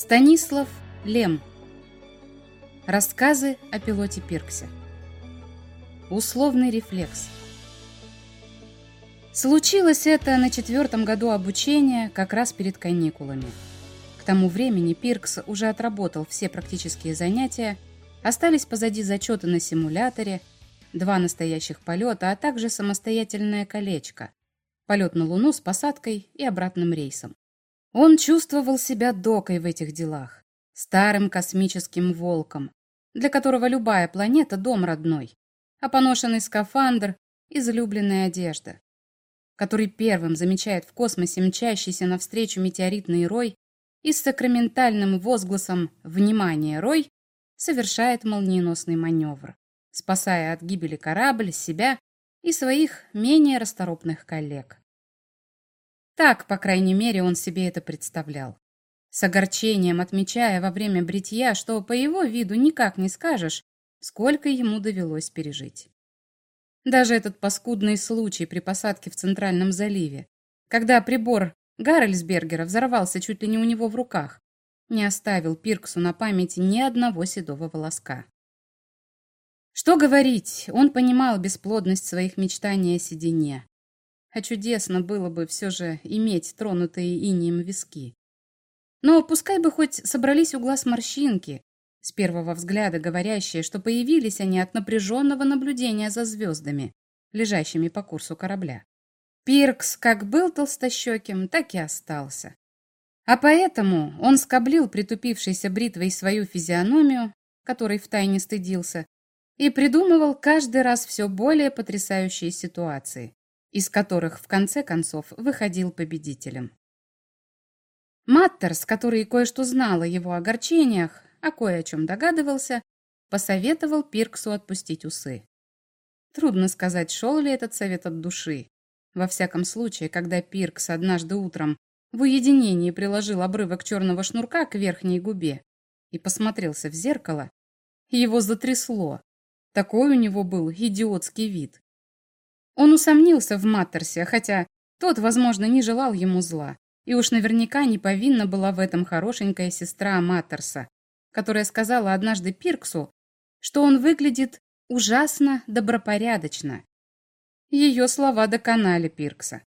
Станислав Лем. Рассказы о пилоте Пирксе. Условный рефлекс. Случилось это на четвертом году обучения, как раз перед каникулами. К тому времени Пиркс уже отработал все практические занятия, остались позади зачеты на симуляторе, два настоящих полета, а также самостоятельное колечко, полет на Луну с посадкой и обратным рейсом. Он чувствовал себя докой в этих делах, старым космическим волком, для которого любая планета – дом родной, а поношенный скафандр – излюбленная одежда, который первым замечает в космосе мчащийся навстречу метеоритный рой и с сакраментальным возгласом «Внимание, рой!» совершает молниеносный маневр, спасая от гибели корабль, себя и своих менее расторопных коллег. Так, по крайней мере, он себе это представлял. С огорчением отмечая во время бритья, что по его виду никак не скажешь, сколько ему довелось пережить. Даже этот паскудный случай при посадке в Центральном заливе, когда прибор Гаррельсбергера взорвался чуть ли не у него в руках, не оставил Пирксу на памяти ни одного седого волоска. Что говорить, он понимал бесплодность своих мечтаний о седине, а чудесно было бы все же иметь тронутые инием виски. Но пускай бы хоть собрались у глаз морщинки, с первого взгляда говорящие, что появились они от напряженного наблюдения за звездами, лежащими по курсу корабля. Пиркс как был толстощеким, так и остался. А поэтому он скоблил притупившейся бритвой свою физиономию, которой втайне стыдился, и придумывал каждый раз все более потрясающие ситуации из которых в конце концов выходил победителем. Маттерс, который кое-что знал о его огорчениях, а кое о чем догадывался, посоветовал Пирксу отпустить усы. Трудно сказать, шел ли этот совет от души. Во всяком случае, когда Пиркс однажды утром в уединении приложил обрывок черного шнурка к верхней губе и посмотрелся в зеркало, его затрясло. Такой у него был идиотский вид. Он усомнился в Маттерсе, хотя тот, возможно, не желал ему зла. И уж наверняка не повинна была в этом хорошенькая сестра Маттерса, которая сказала однажды Пирксу, что он выглядит ужасно добропорядочно. Ее слова доконали Пиркса.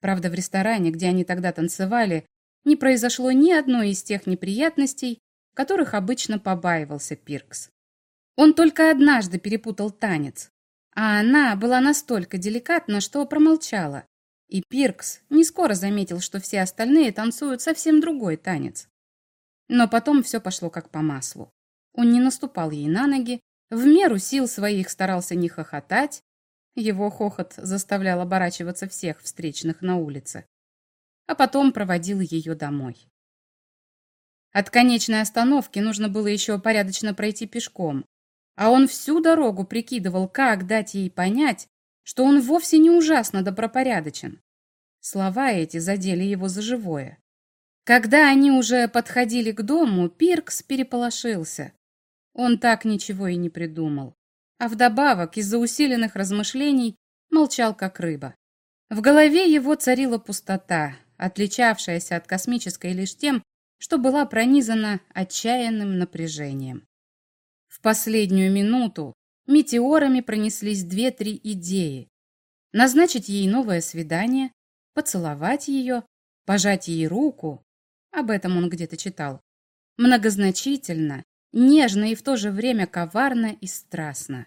Правда, в ресторане, где они тогда танцевали, не произошло ни одной из тех неприятностей, которых обычно побаивался Пиркс. Он только однажды перепутал танец, а она была настолько деликатна, что промолчала. И Пиркс не скоро заметил, что все остальные танцуют совсем другой танец. Но потом все пошло как по маслу. Он не наступал ей на ноги, в меру сил своих старался не хохотать. Его хохот заставлял оборачиваться всех встречных на улице. А потом проводил ее домой. От конечной остановки нужно было еще порядочно пройти пешком, а он всю дорогу прикидывал, как дать ей понять, что он вовсе не ужасно добропорядочен. Слова эти задели его за живое. Когда они уже подходили к дому, Пиркс переполошился. Он так ничего и не придумал. А вдобавок, из-за усиленных размышлений, молчал как рыба. В голове его царила пустота, отличавшаяся от космической лишь тем, что была пронизана отчаянным напряжением. Последнюю минуту метеорами пронеслись две-три идеи. Назначить ей новое свидание, поцеловать ее, пожать ей руку. Об этом он где-то читал. Многозначительно, нежно и в то же время коварно и страстно.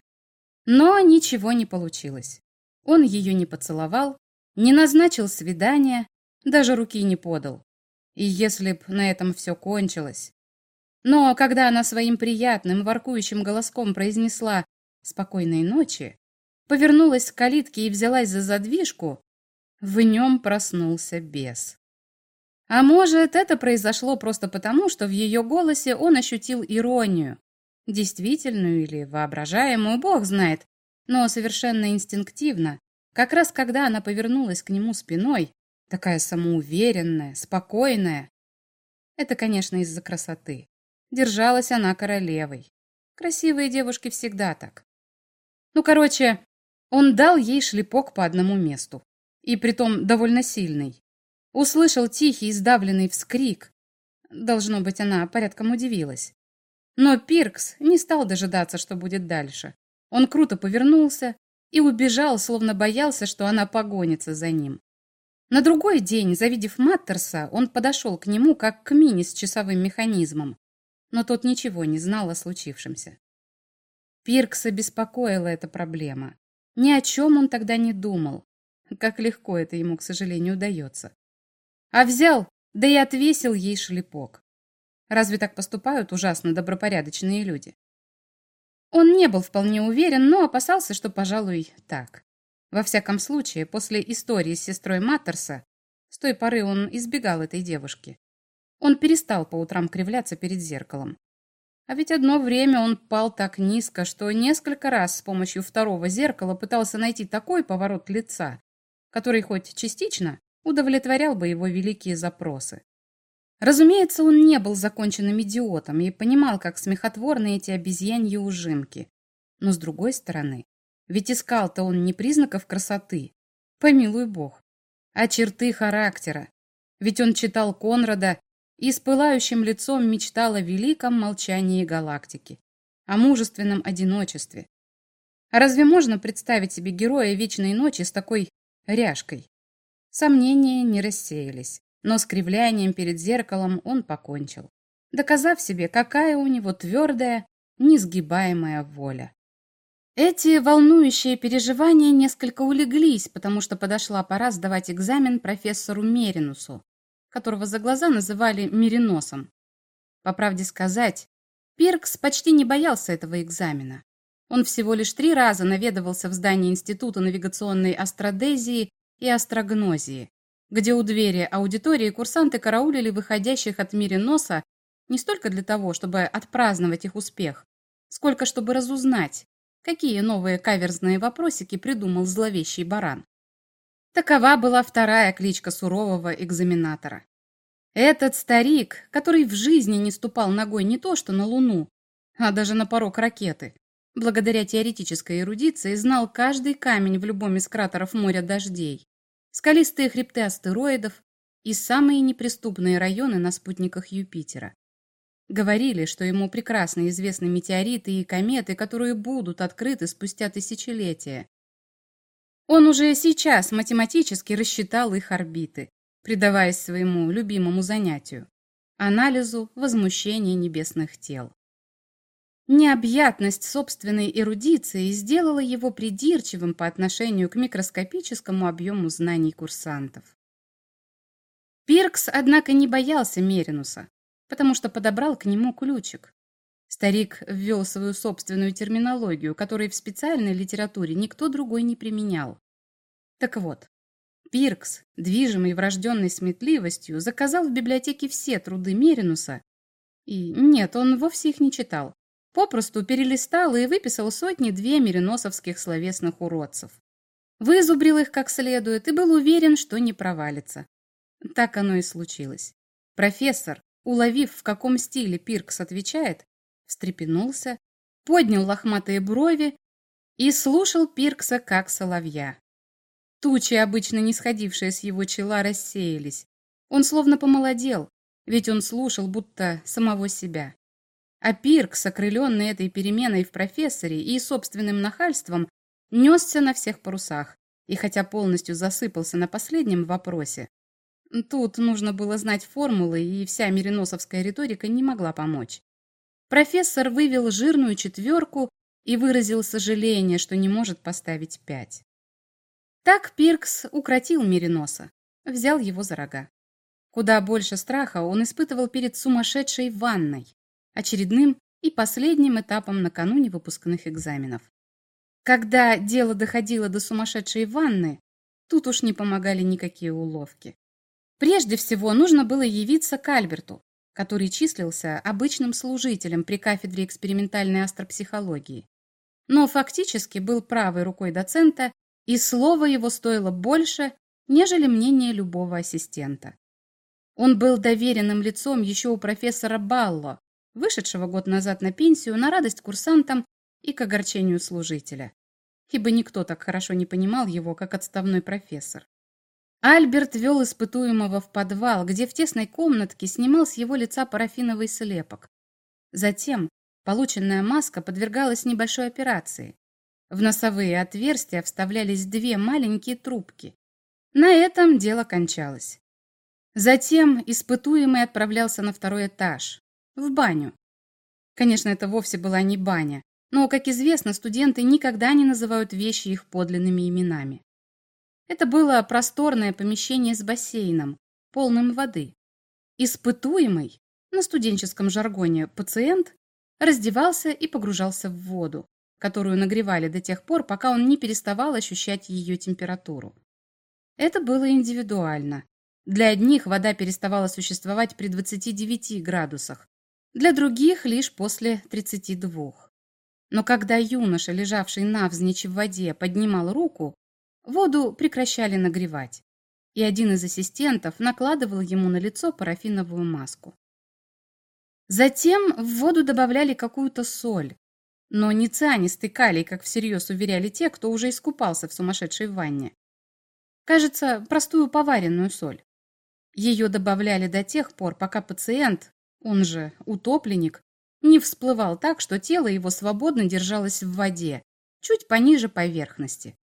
Но ничего не получилось. Он ее не поцеловал, не назначил свидания, даже руки не подал. И если б на этом все кончилось, но когда она своим приятным, воркующим голоском произнесла «спокойной ночи», повернулась к калитке и взялась за задвижку, в нем проснулся бес. А может, это произошло просто потому, что в ее голосе он ощутил иронию, действительную или воображаемую, бог знает, но совершенно инстинктивно, как раз когда она повернулась к нему спиной, такая самоуверенная, спокойная. Это, конечно, из-за красоты. Держалась она королевой. Красивые девушки всегда так. Ну, короче, он дал ей шлепок по одному месту. И притом довольно сильный. Услышал тихий, издавленный вскрик. Должно быть, она порядком удивилась. Но Пиркс не стал дожидаться, что будет дальше. Он круто повернулся и убежал, словно боялся, что она погонится за ним. На другой день, завидев Маттерса, он подошел к нему, как к мини с часовым механизмом, но тот ничего не знал о случившемся. Пиркса беспокоила эта проблема. Ни о чем он тогда не думал. Как легко это ему, к сожалению, удается. А взял, да и отвесил ей шлепок. Разве так поступают ужасно добропорядочные люди? Он не был вполне уверен, но опасался, что, пожалуй, так. Во всяком случае, после истории с сестрой Маттерса, с той поры он избегал этой девушки. Он перестал по утрам кривляться перед зеркалом. А ведь одно время он пал так низко, что несколько раз с помощью второго зеркала пытался найти такой поворот лица, который хоть частично удовлетворял бы его великие запросы. Разумеется, он не был законченным идиотом и понимал, как смехотворны эти обезьяньи ужимки. Но с другой стороны, ведь искал-то он не признаков красоты, помилуй бог, а черты характера. Ведь он читал Конрада и с пылающим лицом мечтал о великом молчании галактики, о мужественном одиночестве. А разве можно представить себе героя Вечной Ночи с такой ряжкой? Сомнения не рассеялись, но с кривлянием перед зеркалом он покончил, доказав себе, какая у него твердая, несгибаемая воля. Эти волнующие переживания несколько улеглись, потому что подошла пора сдавать экзамен профессору Меринусу, которого за глаза называли Мериносом. По правде сказать, Пиркс почти не боялся этого экзамена. Он всего лишь три раза наведывался в здание Института навигационной астродезии и астрогнозии, где у двери аудитории курсанты караулили выходящих от Мериноса не столько для того, чтобы отпраздновать их успех, сколько чтобы разузнать, какие новые каверзные вопросики придумал зловещий баран. Такова была вторая кличка сурового экзаменатора. Этот старик, который в жизни не ступал ногой не то что на Луну, а даже на порог ракеты, благодаря теоретической эрудиции знал каждый камень в любом из кратеров моря дождей, скалистые хребты астероидов и самые неприступные районы на спутниках Юпитера. Говорили, что ему прекрасно известны метеориты и кометы, которые будут открыты спустя тысячелетия, он уже сейчас математически рассчитал их орбиты, предаваясь своему любимому занятию – анализу возмущения небесных тел. Необъятность собственной эрудиции сделала его придирчивым по отношению к микроскопическому объему знаний курсантов. Пиркс, однако, не боялся Меринуса, потому что подобрал к нему ключик. Старик ввел свою собственную терминологию, которой в специальной литературе никто другой не применял. Так вот, Пиркс, движимый врожденной сметливостью, заказал в библиотеке все труды Меринуса. И нет, он вовсе их не читал. Попросту перелистал и выписал сотни-две мериносовских словесных уродцев. Вызубрил их как следует и был уверен, что не провалится. Так оно и случилось. Профессор, уловив, в каком стиле Пиркс отвечает, встрепенулся, поднял лохматые брови и слушал Пиркса как соловья. Тучи, обычно не сходившие с его чела, рассеялись. Он словно помолодел, ведь он слушал будто самого себя. А Пиркс, окрыленный этой переменой в профессоре и собственным нахальством, несся на всех парусах, и хотя полностью засыпался на последнем вопросе, тут нужно было знать формулы, и вся мериносовская риторика не могла помочь. Профессор вывел жирную четверку и выразил сожаление, что не может поставить пять. Так Пиркс укротил Мериноса, взял его за рога. Куда больше страха он испытывал перед сумасшедшей ванной, очередным и последним этапом накануне выпускных экзаменов. Когда дело доходило до сумасшедшей ванны, тут уж не помогали никакие уловки. Прежде всего нужно было явиться к Альберту, который числился обычным служителем при кафедре экспериментальной астропсихологии, но фактически был правой рукой доцента, и слово его стоило больше, нежели мнение любого ассистента. Он был доверенным лицом еще у профессора Балло, вышедшего год назад на пенсию на радость курсантам и к огорчению служителя, ибо никто так хорошо не понимал его, как отставной профессор. Альберт вел испытуемого в подвал, где в тесной комнатке снимал с его лица парафиновый слепок. Затем полученная маска подвергалась небольшой операции. В носовые отверстия вставлялись две маленькие трубки. На этом дело кончалось. Затем испытуемый отправлялся на второй этаж, в баню. Конечно, это вовсе была не баня, но, как известно, студенты никогда не называют вещи их подлинными именами. Это было просторное помещение с бассейном, полным воды. Испытуемый, на студенческом жаргоне пациент, раздевался и погружался в воду, которую нагревали до тех пор, пока он не переставал ощущать ее температуру. Это было индивидуально. Для одних вода переставала существовать при 29 градусах, для других лишь после 32. Но когда юноша, лежавший навзничь в воде, поднимал руку, воду прекращали нагревать, и один из ассистентов накладывал ему на лицо парафиновую маску. Затем в воду добавляли какую-то соль, но не цианистый калий, как всерьез уверяли те, кто уже искупался в сумасшедшей ванне. Кажется, простую поваренную соль. Ее добавляли до тех пор, пока пациент, он же утопленник, не всплывал так, что тело его свободно держалось в воде, чуть пониже поверхности.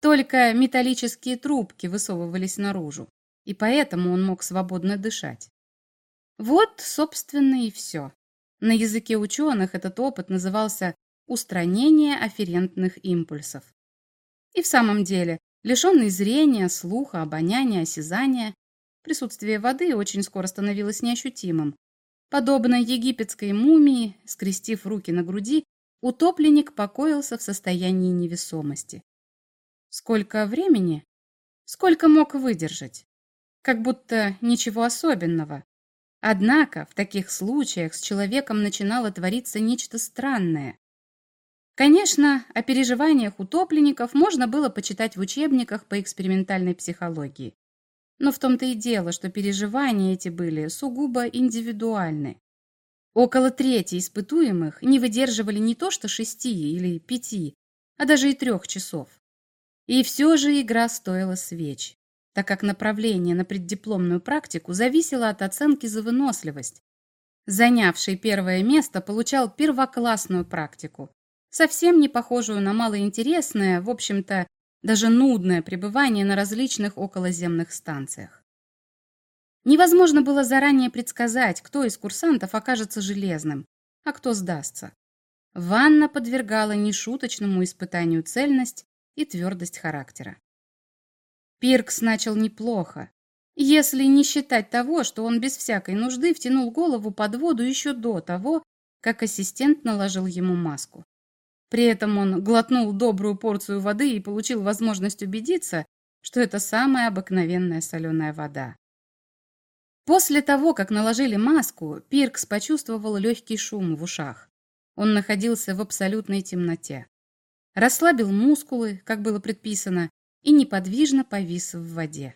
Только металлические трубки высовывались наружу, и поэтому он мог свободно дышать. Вот, собственно, и все. На языке ученых этот опыт назывался устранение афферентных импульсов. И в самом деле, лишенный зрения, слуха, обоняния, осязания, присутствие воды очень скоро становилось неощутимым. Подобно египетской мумии, скрестив руки на груди, утопленник покоился в состоянии невесомости. Сколько времени? Сколько мог выдержать? Как будто ничего особенного. Однако в таких случаях с человеком начинало твориться нечто странное. Конечно, о переживаниях утопленников можно было почитать в учебниках по экспериментальной психологии. Но в том-то и дело, что переживания эти были сугубо индивидуальны. Около трети испытуемых не выдерживали не то что шести или пяти, а даже и трех часов. И все же игра стоила свеч так как направление на преддипломную практику зависело от оценки за выносливость. Занявший первое место получал первоклассную практику, совсем не похожую на малоинтересное, в общем-то, даже нудное пребывание на различных околоземных станциях. Невозможно было заранее предсказать, кто из курсантов окажется железным, а кто сдастся. Ванна подвергала нешуточному испытанию цельность и твердость характера. Пиркс начал неплохо, если не считать того, что он без всякой нужды втянул голову под воду еще до того, как ассистент наложил ему маску. При этом он глотнул добрую порцию воды и получил возможность убедиться, что это самая обыкновенная соленая вода. После того, как наложили маску, Пиркс почувствовал легкий шум в ушах. Он находился в абсолютной темноте. Расслабил мускулы, как было предписано, и неподвижно повис в воде.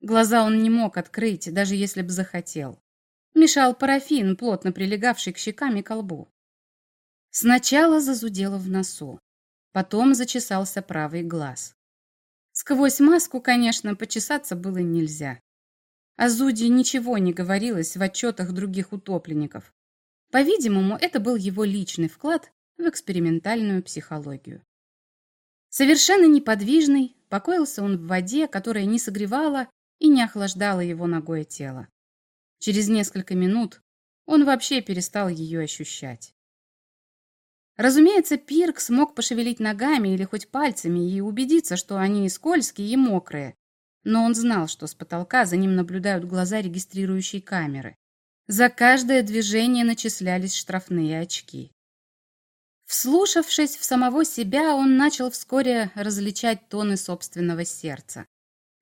Глаза он не мог открыть, даже если бы захотел. Мешал парафин, плотно прилегавший к щекам и колбу. Сначала зазудело в носу, потом зачесался правый глаз. Сквозь маску, конечно, почесаться было нельзя. О Зуде ничего не говорилось в отчетах других утопленников. По-видимому, это был его личный вклад в экспериментальную психологию. Совершенно неподвижный, покоился он в воде, которая не согревала и не охлаждала его ногое тело. Через несколько минут он вообще перестал ее ощущать. Разумеется, Пирк смог пошевелить ногами или хоть пальцами и убедиться, что они скользкие и мокрые, но он знал, что с потолка за ним наблюдают глаза регистрирующей камеры. За каждое движение начислялись штрафные очки. Вслушавшись в самого себя, он начал вскоре различать тоны собственного сердца.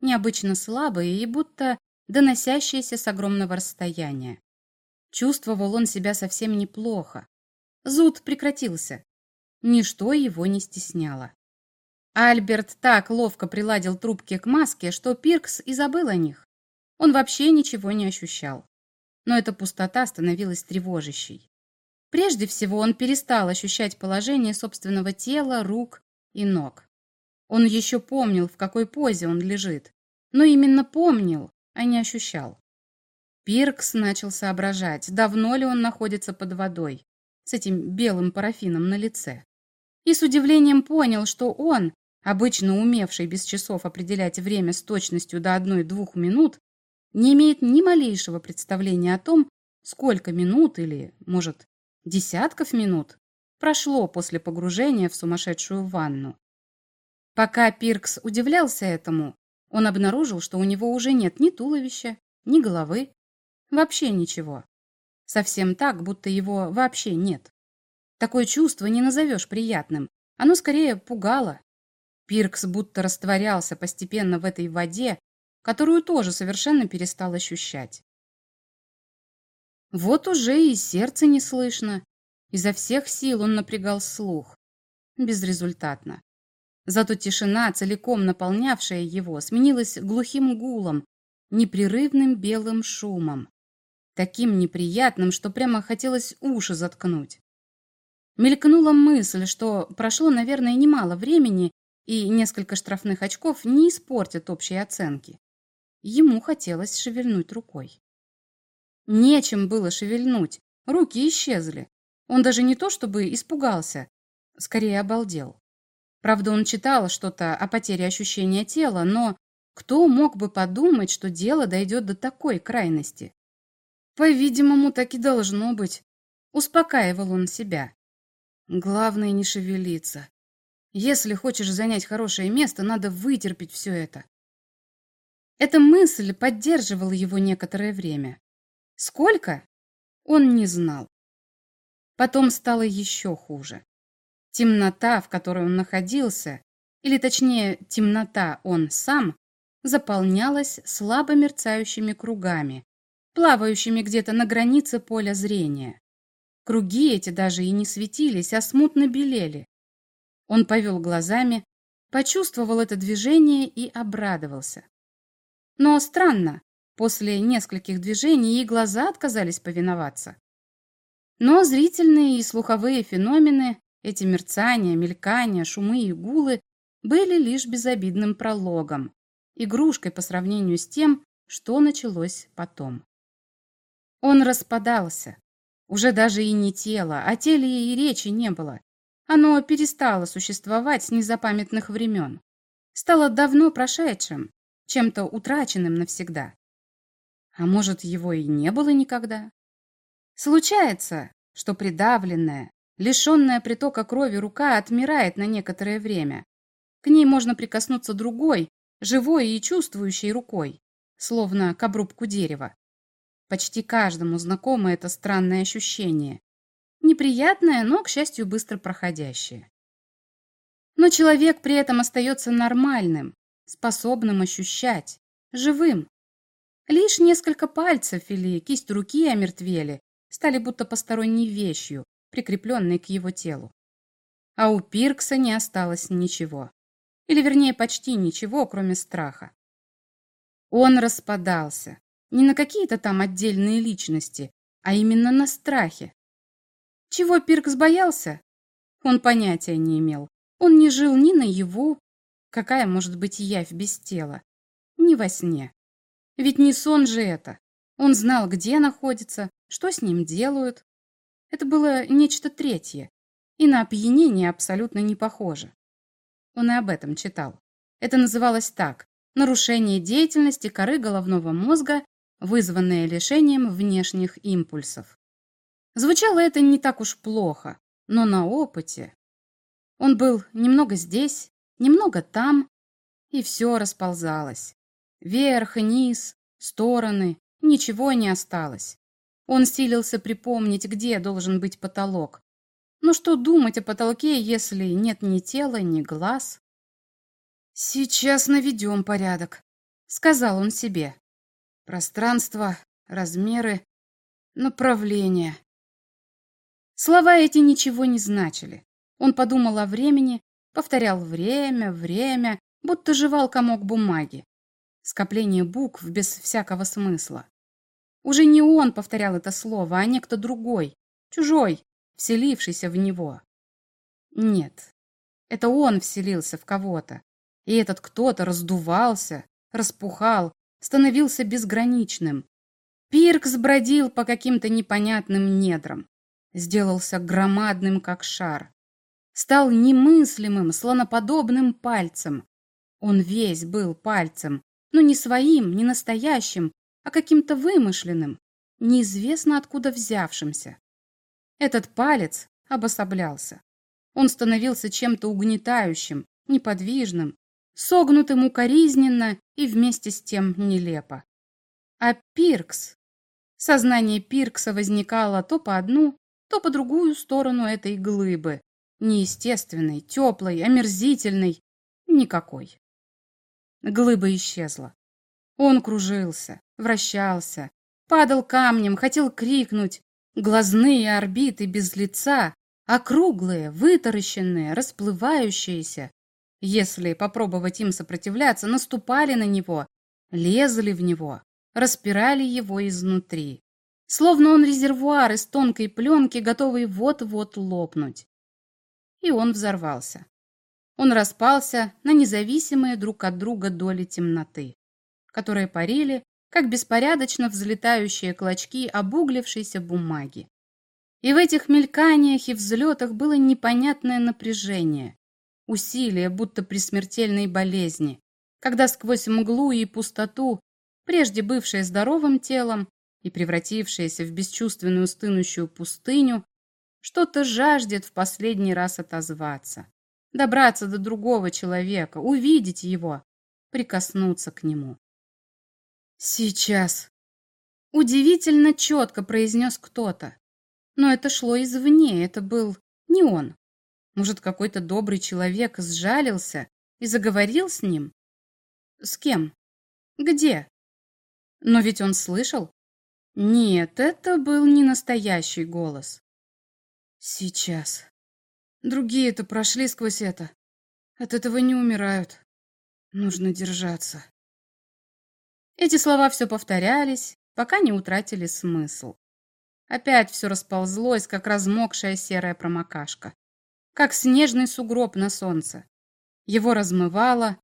Необычно слабые и будто доносящиеся с огромного расстояния. Чувствовал он себя совсем неплохо. Зуд прекратился. Ничто его не стесняло. Альберт так ловко приладил трубки к маске, что Пиркс и забыл о них. Он вообще ничего не ощущал. Но эта пустота становилась тревожащей. Прежде всего, он перестал ощущать положение собственного тела, рук и ног. Он еще помнил, в какой позе он лежит. но именно помнил, а не ощущал. Пиркс начал соображать, давно ли он находится под водой, с этим белым парафином на лице. И с удивлением понял, что он, обычно умевший без часов определять время с точностью до одной-двух минут, не имеет ни малейшего представления о том, сколько минут или, может, десятков минут прошло после погружения в сумасшедшую ванну. Пока Пиркс удивлялся этому, он обнаружил, что у него уже нет ни туловища, ни головы, вообще ничего. Совсем так, будто его вообще нет. Такое чувство не назовешь приятным, оно скорее пугало. Пиркс будто растворялся постепенно в этой воде, которую тоже совершенно перестал ощущать. Вот уже и сердце не слышно. Изо всех сил он напрягал слух. Безрезультатно. Зато тишина, целиком наполнявшая его, сменилась глухим гулом, непрерывным белым шумом. Таким неприятным, что прямо хотелось уши заткнуть. Мелькнула мысль, что прошло, наверное, немало времени, и несколько штрафных очков не испортят общей оценки. Ему хотелось шевельнуть рукой. Нечем было шевельнуть, руки исчезли. Он даже не то чтобы испугался, скорее обалдел. Правда, он читал что-то о потере ощущения тела, но кто мог бы подумать, что дело дойдет до такой крайности? По-видимому, так и должно быть. Успокаивал он себя. Главное не шевелиться. Если хочешь занять хорошее место, надо вытерпеть все это. Эта мысль поддерживала его некоторое время. Сколько? Он не знал. Потом стало еще хуже. Темнота, в которой он находился, или точнее темнота он сам, заполнялась слабо мерцающими кругами, плавающими где-то на границе поля зрения. Круги эти даже и не светились, а смутно белели. Он повел глазами, почувствовал это движение и обрадовался. Но странно, после нескольких движений и глаза отказались повиноваться. Но зрительные и слуховые феномены, эти мерцания, мелькания, шумы и гулы, были лишь безобидным прологом, игрушкой по сравнению с тем, что началось потом. Он распадался. Уже даже и не тело, о теле и речи не было. Оно перестало существовать с незапамятных времен. Стало давно прошедшим, чем-то утраченным навсегда. А может, его и не было никогда? Случается, что придавленная, лишенная притока крови рука отмирает на некоторое время. К ней можно прикоснуться другой, живой и чувствующей рукой, словно к обрубку дерева. Почти каждому знакомо это странное ощущение. Неприятное, но, к счастью, быстро проходящее. Но человек при этом остается нормальным, способным ощущать, живым. Лишь несколько пальцев или кисть руки омертвели, стали будто посторонней вещью, прикрепленной к его телу. А у Пиркса не осталось ничего. Или, вернее, почти ничего, кроме страха. Он распадался. Не на какие-то там отдельные личности, а именно на страхе. Чего Пиркс боялся? Он понятия не имел. Он не жил ни наяву, Какая может быть явь без тела? Не во сне. Ведь не сон же это. Он знал, где находится, что с ним делают. Это было нечто третье, и на опьянение абсолютно не похоже. Он и об этом читал. Это называлось так – нарушение деятельности коры головного мозга, вызванное лишением внешних импульсов. Звучало это не так уж плохо, но на опыте. Он был немного здесь, немного там, и все расползалось. Вверх, низ, стороны, ничего не осталось. Он силился припомнить, где должен быть потолок. Но что думать о потолке, если нет ни тела, ни глаз? «Сейчас наведем порядок», — сказал он себе. «Пространство, размеры, направление». Слова эти ничего не значили. Он подумал о времени, Повторял время, время, будто жевал комок бумаги. Скопление букв без всякого смысла. Уже не он повторял это слово, а некто другой, чужой, вселившийся в него. Нет, это он вселился в кого-то, и этот кто-то раздувался, распухал, становился безграничным. Пиркс бродил по каким-то непонятным недрам, сделался громадным, как шар. Стал немыслимым, слоноподобным пальцем. Он весь был пальцем, но не своим, не настоящим, а каким-то вымышленным, неизвестно откуда взявшимся. Этот палец обособлялся. Он становился чем-то угнетающим, неподвижным, согнутым укоризненно и вместе с тем нелепо. А Пиркс... Сознание Пиркса возникало то по одну, то по другую сторону этой глыбы, неестественной, теплой, омерзительной, никакой. Глыба исчезла. Он кружился, вращался, падал камнем, хотел крикнуть. Глазные орбиты без лица, округлые, вытаращенные, расплывающиеся. Если попробовать им сопротивляться, наступали на него, лезли в него, распирали его изнутри. Словно он резервуар из тонкой пленки, готовый вот-вот лопнуть. И он взорвался. Он распался на независимые друг от друга доли темноты, которые парили, как беспорядочно взлетающие клочки обуглившейся бумаги. И в этих мельканиях и взлетах было непонятное напряжение, усилие, будто при смертельной болезни, когда сквозь мглу и пустоту, прежде бывшее здоровым телом и превратившееся в бесчувственную стынущую пустыню, что-то жаждет в последний раз отозваться, добраться до другого человека, увидеть его, прикоснуться к нему. «Сейчас!» Удивительно четко произнес кто-то. Но это шло извне, это был не он. Может, какой-то добрый человек сжалился и заговорил с ним? С кем? Где? Но ведь он слышал? Нет, это был не настоящий голос. Сейчас. Другие-то прошли сквозь это. От этого не умирают. Нужно держаться. Эти слова все повторялись, пока не утратили смысл. Опять все расползлось, как размокшая серая промокашка. Как снежный сугроб на солнце. Его размывало.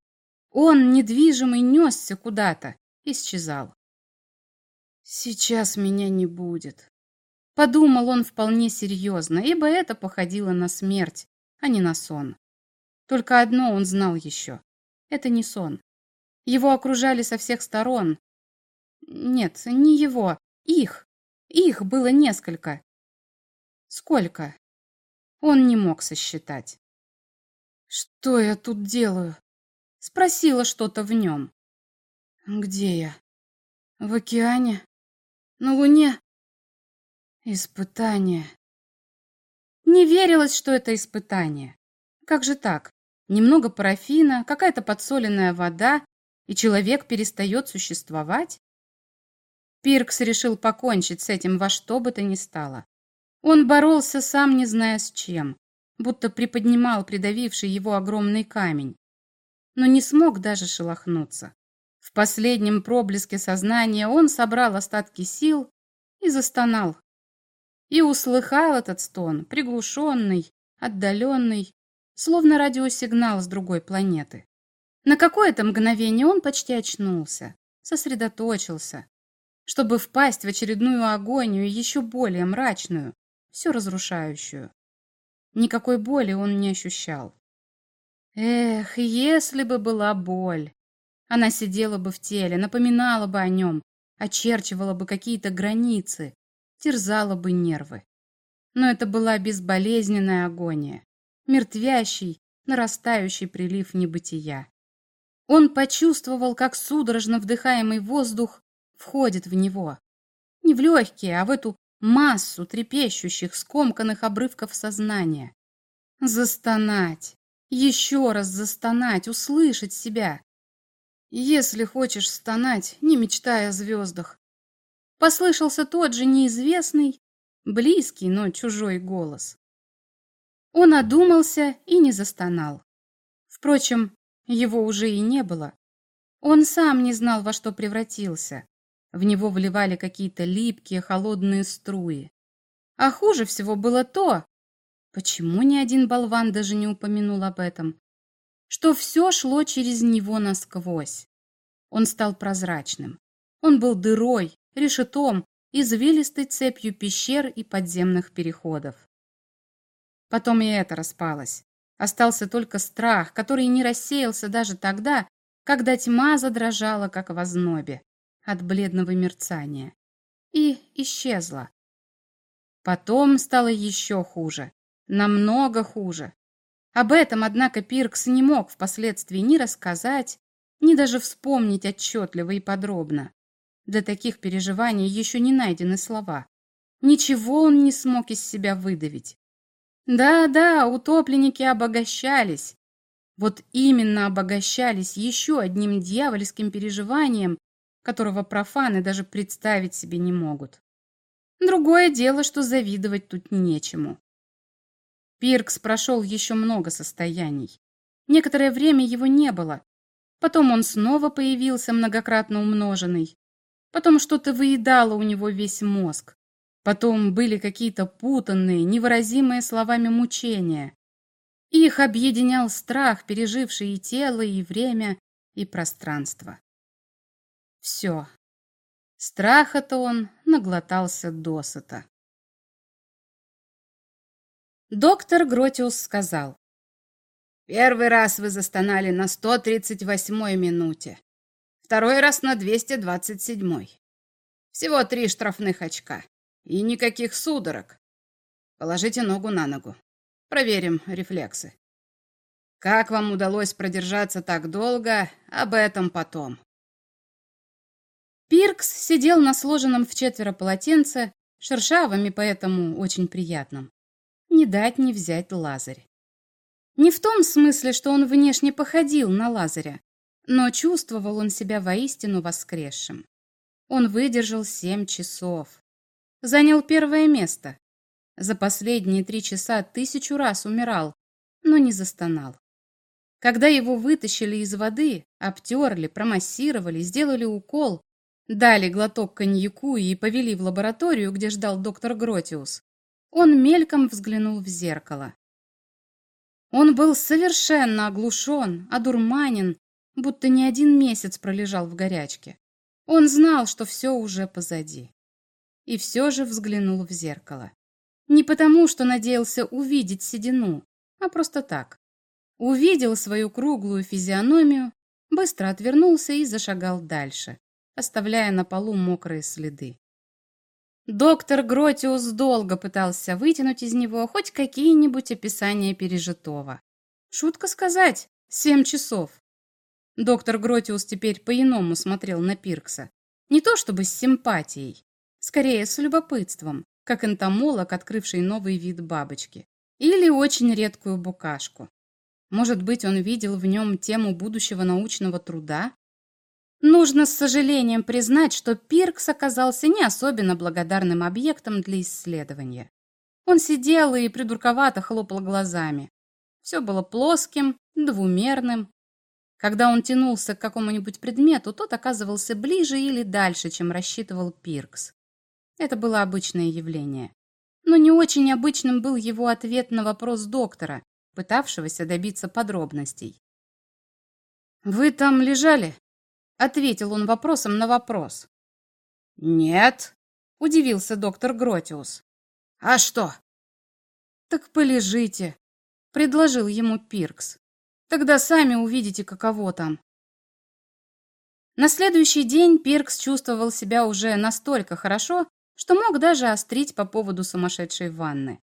Он, недвижимый, несся куда-то, исчезал. «Сейчас меня не будет», — подумал он вполне серьезно, ибо это походило на смерть, а не на сон. Только одно он знал еще — это не сон. Его окружали со всех сторон. Нет, не его, их. Их было несколько. Сколько? Он не мог сосчитать. «Что я тут делаю?» Спросила что-то в нем. «Где я? В океане? На Луне?» «Испытание». Не верилось, что это испытание. Как же так? Немного парафина, какая-то подсоленная вода, и человек перестает существовать? Пиркс решил покончить с этим во что бы то ни стало. Он боролся сам не зная с чем, будто приподнимал придавивший его огромный камень, но не смог даже шелохнуться. В последнем проблеске сознания он собрал остатки сил и застонал. И услыхал этот стон, приглушенный, отдаленный, словно радиосигнал с другой планеты. На какое-то мгновение он почти очнулся, сосредоточился, чтобы впасть в очередную агонию, еще более мрачную, все разрушающую. Никакой боли он не ощущал. Эх, если бы была боль! Она сидела бы в теле, напоминала бы о нем, очерчивала бы какие-то границы, терзала бы нервы. Но это была безболезненная агония, мертвящий, нарастающий прилив небытия. Он почувствовал, как судорожно вдыхаемый воздух входит в него. Не в легкие, а в эту массу трепещущих, скомканных обрывков сознания. Застонать, еще раз застонать, услышать себя. Если хочешь стонать, не мечтай о звездах. Послышался тот же неизвестный, близкий, но чужой голос. Он одумался и не застонал. Впрочем, его уже и не было. Он сам не знал, во что превратился. В него вливали какие-то липкие, холодные струи. А хуже всего было то, почему ни один болван даже не упомянул об этом, что все шло через него насквозь. Он стал прозрачным. Он был дырой, решетом, извилистой цепью пещер и подземных переходов. Потом и это распалось. Остался только страх, который не рассеялся даже тогда, когда тьма задрожала, как в ознобе, от бледного мерцания, и исчезла. Потом стало еще хуже, намного хуже. Об этом, однако, Пиркс не мог впоследствии ни рассказать, ни даже вспомнить отчетливо и подробно. Для таких переживаний еще не найдены слова. Ничего он не смог из себя выдавить. Да-да, утопленники обогащались. Вот именно обогащались еще одним дьявольским переживанием, которого профаны даже представить себе не могут. Другое дело, что завидовать тут нечему. Пиркс прошел еще много состояний. Некоторое время его не было. Потом он снова появился многократно умноженный. Потом что-то выедало у него весь мозг. Потом были какие-то путанные, невыразимые словами мучения. Их объединял страх, переживший и тело, и время, и пространство. Все. Страха-то он наглотался досыта. Доктор Гротиус сказал. «Первый раз вы застонали на 138-й минуте. Второй раз на 227-й. Всего три штрафных очка. И никаких судорог. Положите ногу на ногу. Проверим рефлексы. Как вам удалось продержаться так долго, об этом потом. Пиркс сидел на сложенном в четверо полотенце, шершавым и поэтому очень приятном. Не дать не взять Лазарь. Не в том смысле, что он внешне походил на Лазаря, но чувствовал он себя воистину воскресшим. Он выдержал семь часов занял первое место. За последние три часа тысячу раз умирал, но не застонал. Когда его вытащили из воды, обтерли, промассировали, сделали укол, дали глоток коньяку и повели в лабораторию, где ждал доктор Гротиус, он мельком взглянул в зеркало. Он был совершенно оглушен, одурманен, будто не один месяц пролежал в горячке. Он знал, что все уже позади и все же взглянул в зеркало. Не потому, что надеялся увидеть седину, а просто так. Увидел свою круглую физиономию, быстро отвернулся и зашагал дальше, оставляя на полу мокрые следы. Доктор Гротиус долго пытался вытянуть из него хоть какие-нибудь описания пережитого. Шутка сказать, семь часов. Доктор Гротиус теперь по-иному смотрел на Пиркса. Не то чтобы с симпатией, Скорее, с любопытством, как энтомолог, открывший новый вид бабочки. Или очень редкую букашку. Может быть, он видел в нем тему будущего научного труда? Нужно с сожалением признать, что Пиркс оказался не особенно благодарным объектом для исследования. Он сидел и придурковато хлопал глазами. Все было плоским, двумерным. Когда он тянулся к какому-нибудь предмету, тот оказывался ближе или дальше, чем рассчитывал Пиркс. Это было обычное явление. Но не очень обычным был его ответ на вопрос доктора, пытавшегося добиться подробностей. «Вы там лежали?» — ответил он вопросом на вопрос. «Нет», — удивился доктор Гротиус. «А что?» «Так полежите», — предложил ему Пиркс. «Тогда сами увидите, каково там». На следующий день Пиркс чувствовал себя уже настолько хорошо, что мог даже острить по поводу сумасшедшей ванны.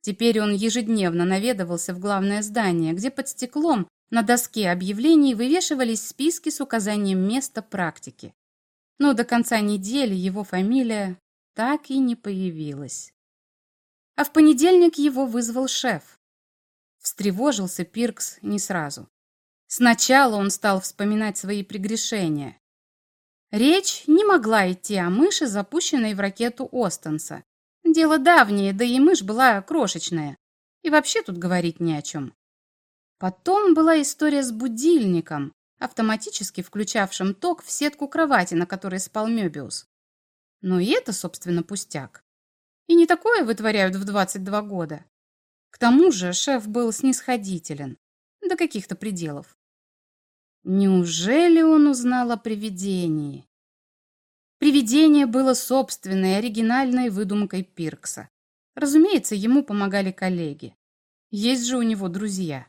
Теперь он ежедневно наведывался в главное здание, где под стеклом на доске объявлений вывешивались списки с указанием места практики. Но до конца недели его фамилия так и не появилась. А в понедельник его вызвал шеф. Встревожился Пиркс не сразу. Сначала он стал вспоминать свои прегрешения. Речь не могла идти о мыши, запущенной в ракету Остенса. Дело давнее, да и мышь была крошечная. И вообще тут говорить не о чем. Потом была история с будильником, автоматически включавшим ток в сетку кровати, на которой спал Мёбиус. Но и это, собственно, пустяк. И не такое вытворяют в 22 года. К тому же шеф был снисходителен. До каких-то пределов. Неужели он узнал о привидении? Привидение было собственной, оригинальной выдумкой Пиркса. Разумеется, ему помогали коллеги. Есть же у него друзья.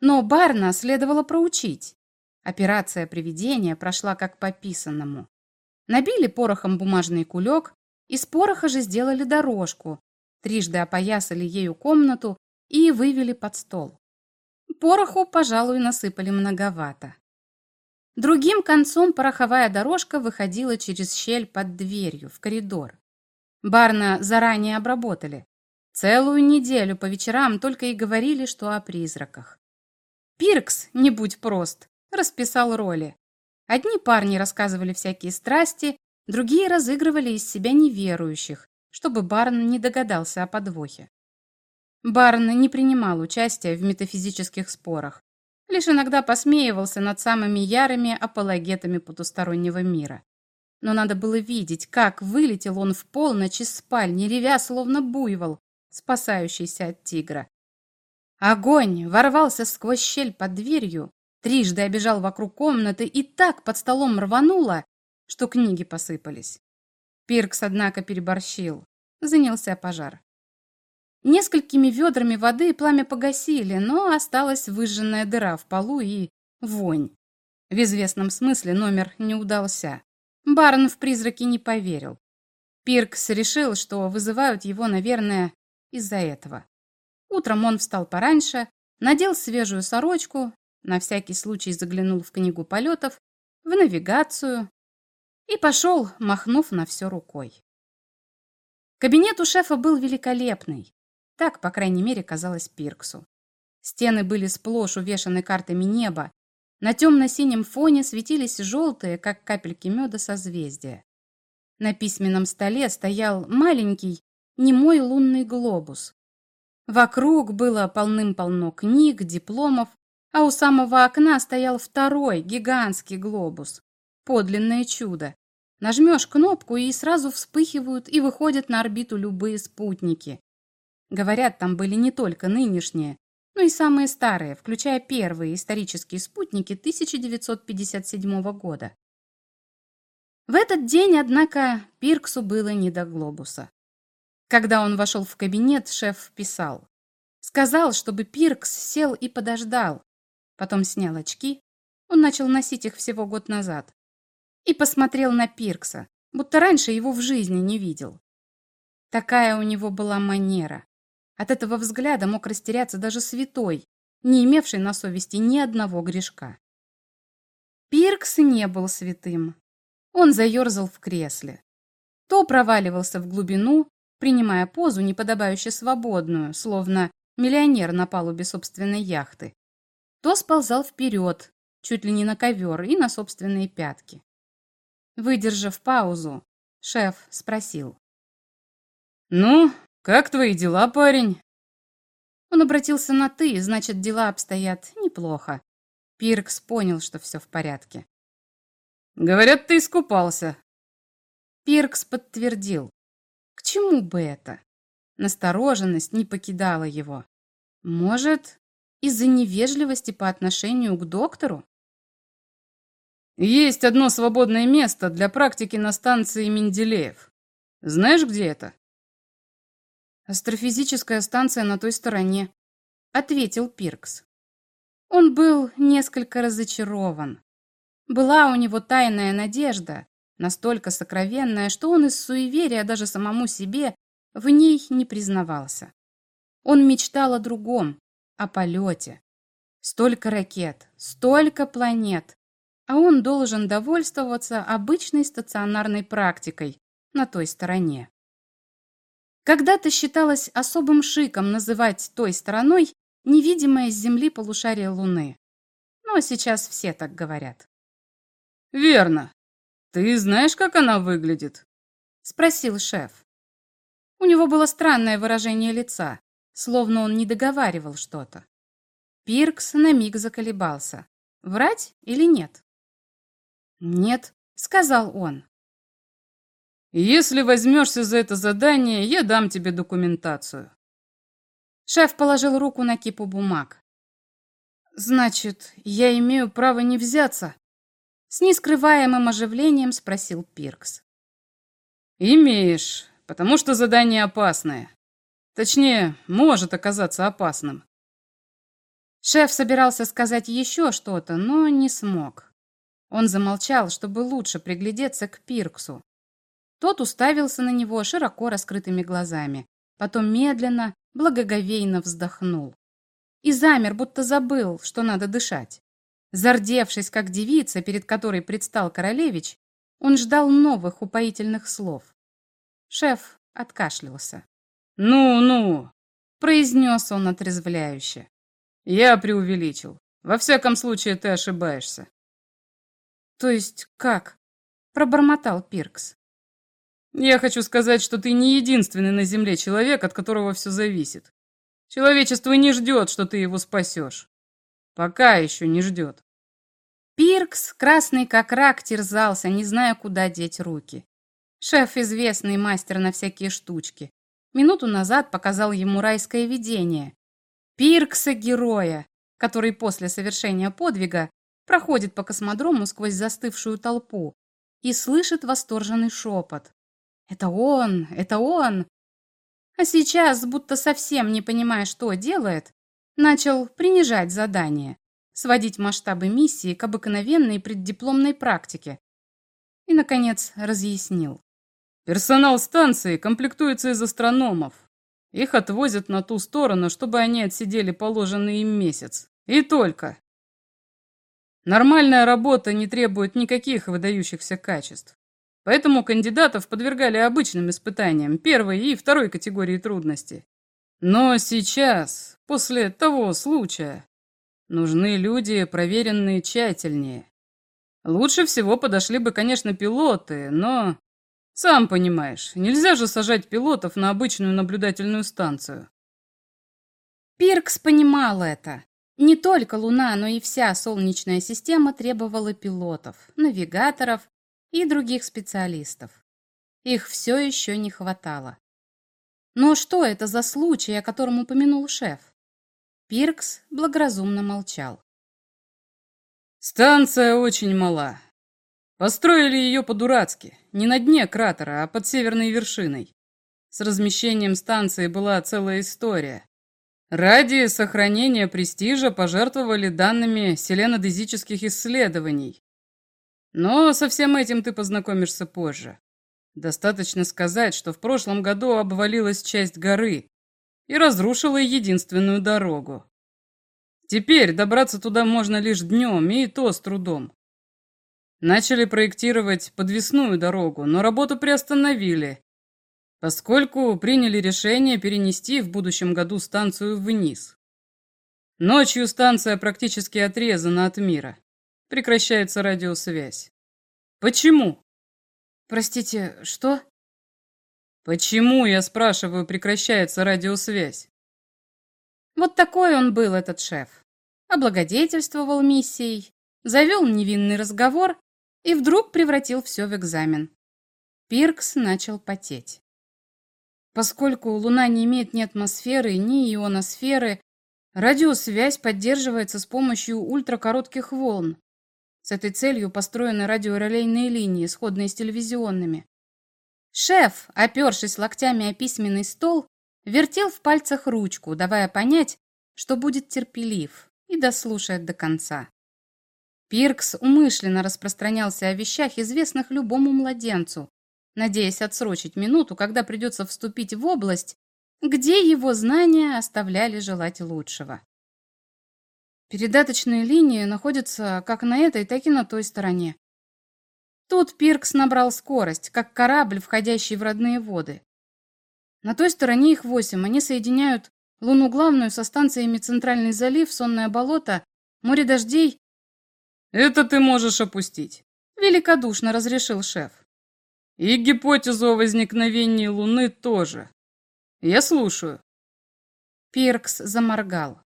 Но Барна следовало проучить. Операция привидения прошла как по писанному. Набили порохом бумажный кулек, из пороха же сделали дорожку, трижды опоясали ею комнату и вывели под стол. Пороху, пожалуй, насыпали многовато. Другим концом пороховая дорожка выходила через щель под дверью в коридор. Барна заранее обработали. Целую неделю по вечерам только и говорили, что о призраках. Пиркс, не будь прост, расписал роли. Одни парни рассказывали всякие страсти, другие разыгрывали из себя неверующих, чтобы Барн не догадался о подвохе. Барн не принимал участия в метафизических спорах, лишь иногда посмеивался над самыми ярыми апологетами потустороннего мира. Но надо было видеть, как вылетел он в полночь из спальни, ревя словно буйвол, спасающийся от тигра. Огонь ворвался сквозь щель под дверью, трижды обежал вокруг комнаты и так под столом рвануло, что книги посыпались. Пиркс, однако, переборщил. Занялся пожар. Несколькими ведрами воды пламя погасили, но осталась выжженная дыра в полу и вонь. В известном смысле номер не удался. Барн в призраки не поверил. Пиркс решил, что вызывают его, наверное, из-за этого. Утром он встал пораньше, надел свежую сорочку, на всякий случай заглянул в книгу полетов, в навигацию и пошел, махнув на все рукой. Кабинет у шефа был великолепный. Так, по крайней мере, казалось Пирксу. Стены были сплошь увешаны картами неба. На темно-синем фоне светились желтые, как капельки меда, созвездия. На письменном столе стоял маленький, немой лунный глобус. Вокруг было полным-полно книг, дипломов, а у самого окна стоял второй, гигантский глобус. Подлинное чудо. Нажмешь кнопку, и сразу вспыхивают и выходят на орбиту любые спутники. Говорят, там были не только нынешние, но и самые старые, включая первые исторические спутники 1957 года. В этот день, однако, Пирксу было не до глобуса. Когда он вошел в кабинет, шеф писал. Сказал, чтобы Пиркс сел и подождал. Потом снял очки. Он начал носить их всего год назад. И посмотрел на Пиркса, будто раньше его в жизни не видел. Такая у него была манера. От этого взгляда мог растеряться даже святой, не имевший на совести ни одного грешка. Пиркс не был святым. Он заерзал в кресле. То проваливался в глубину, принимая позу, неподобающе свободную, словно миллионер на палубе собственной яхты, то сползал вперед, чуть ли не на ковер и на собственные пятки. Выдержав паузу, шеф спросил. «Ну, «Как твои дела, парень?» Он обратился на «ты», значит, дела обстоят неплохо. Пиркс понял, что все в порядке. «Говорят, ты искупался». Пиркс подтвердил. К чему бы это? Настороженность не покидала его. Может, из-за невежливости по отношению к доктору? «Есть одно свободное место для практики на станции Менделеев. Знаешь, где это?» «Астрофизическая станция на той стороне», — ответил Пиркс. Он был несколько разочарован. Была у него тайная надежда, настолько сокровенная, что он из суеверия даже самому себе в ней не признавался. Он мечтал о другом, о полете. Столько ракет, столько планет, а он должен довольствоваться обычной стационарной практикой на той стороне. Когда-то считалось особым шиком называть той стороной невидимое с Земли полушарие Луны. Но сейчас все так говорят. «Верно. Ты знаешь, как она выглядит?» — спросил шеф. У него было странное выражение лица, словно он не договаривал что-то. Пиркс на миг заколебался. Врать или нет? «Нет», — сказал он. Если возьмешься за это задание, я дам тебе документацию. Шеф положил руку на кипу бумаг. Значит, я имею право не взяться? С нескрываемым оживлением спросил Пиркс. Имеешь, потому что задание опасное. Точнее, может оказаться опасным. Шеф собирался сказать еще что-то, но не смог. Он замолчал, чтобы лучше приглядеться к Пирксу. Тот уставился на него широко раскрытыми глазами, потом медленно, благоговейно вздохнул. И замер, будто забыл, что надо дышать. Зардевшись, как девица, перед которой предстал королевич, он ждал новых упоительных слов. Шеф откашлялся. «Ну-ну», — произнес он отрезвляюще. «Я преувеличил. Во всяком случае, ты ошибаешься». «То есть как?» — пробормотал Пиркс. «Я хочу сказать, что ты не единственный на Земле человек, от которого все зависит. Человечество не ждет, что ты его спасешь. Пока еще не ждет». Пиркс, красный как рак, терзался, не зная, куда деть руки. Шеф известный мастер на всякие штучки. Минуту назад показал ему райское видение. Пиркса-героя, который после совершения подвига проходит по космодрому сквозь застывшую толпу и слышит восторженный шепот. «Это он! Это он!» А сейчас, будто совсем не понимая, что делает, начал принижать задание, сводить масштабы миссии к обыкновенной преддипломной практике и, наконец, разъяснил. Персонал станции комплектуется из астрономов. Их отвозят на ту сторону, чтобы они отсидели положенный им месяц. И только. Нормальная работа не требует никаких выдающихся качеств. Поэтому кандидатов подвергали обычным испытаниям первой и второй категории трудности. Но сейчас, после того случая, нужны люди, проверенные тщательнее. Лучше всего подошли бы, конечно, пилоты, но сам понимаешь, нельзя же сажать пилотов на обычную наблюдательную станцию. Пиркс понимал это. Не только Луна, но и вся Солнечная система требовала пилотов, навигаторов и других специалистов. Их все еще не хватало. Но что это за случай, о котором упомянул шеф? Пиркс благоразумно молчал. Станция очень мала, Построили ее по-дурацки, не на дне кратера, а под северной вершиной. С размещением станции была целая история. Ради сохранения престижа пожертвовали данными селенодезических исследований. Но со всем этим ты познакомишься позже. Достаточно сказать, что в прошлом году обвалилась часть горы и разрушила единственную дорогу. Теперь добраться туда можно лишь днем, и то с трудом. Начали проектировать подвесную дорогу, но работу приостановили, поскольку приняли решение перенести в будущем году станцию вниз. Ночью станция практически отрезана от мира. Прекращается радиосвязь. Почему? Простите, что? Почему, я спрашиваю, прекращается радиосвязь? Вот такой он был, этот шеф. Облагодетельствовал миссией, завел невинный разговор и вдруг превратил все в экзамен. Пиркс начал потеть. Поскольку Луна не имеет ни атмосферы, ни ионосферы, радиосвязь поддерживается с помощью ультракоротких волн. С этой целью построены радиорелейные линии, сходные с телевизионными. Шеф, опершись локтями о письменный стол, вертел в пальцах ручку, давая понять, что будет терпелив и дослушает до конца. Пиркс умышленно распространялся о вещах, известных любому младенцу, надеясь отсрочить минуту, когда придется вступить в область, где его знания оставляли желать лучшего. Передаточные линии находятся как на этой, так и на той стороне. Тут Пиркс набрал скорость, как корабль, входящий в родные воды. На той стороне их восемь, они соединяют Луну главную со станциями Центральный залив, Сонное болото, море дождей это ты можешь опустить. Великодушно разрешил шеф. И гипотезу о возникновении Луны тоже. Я слушаю. Пиркс заморгал.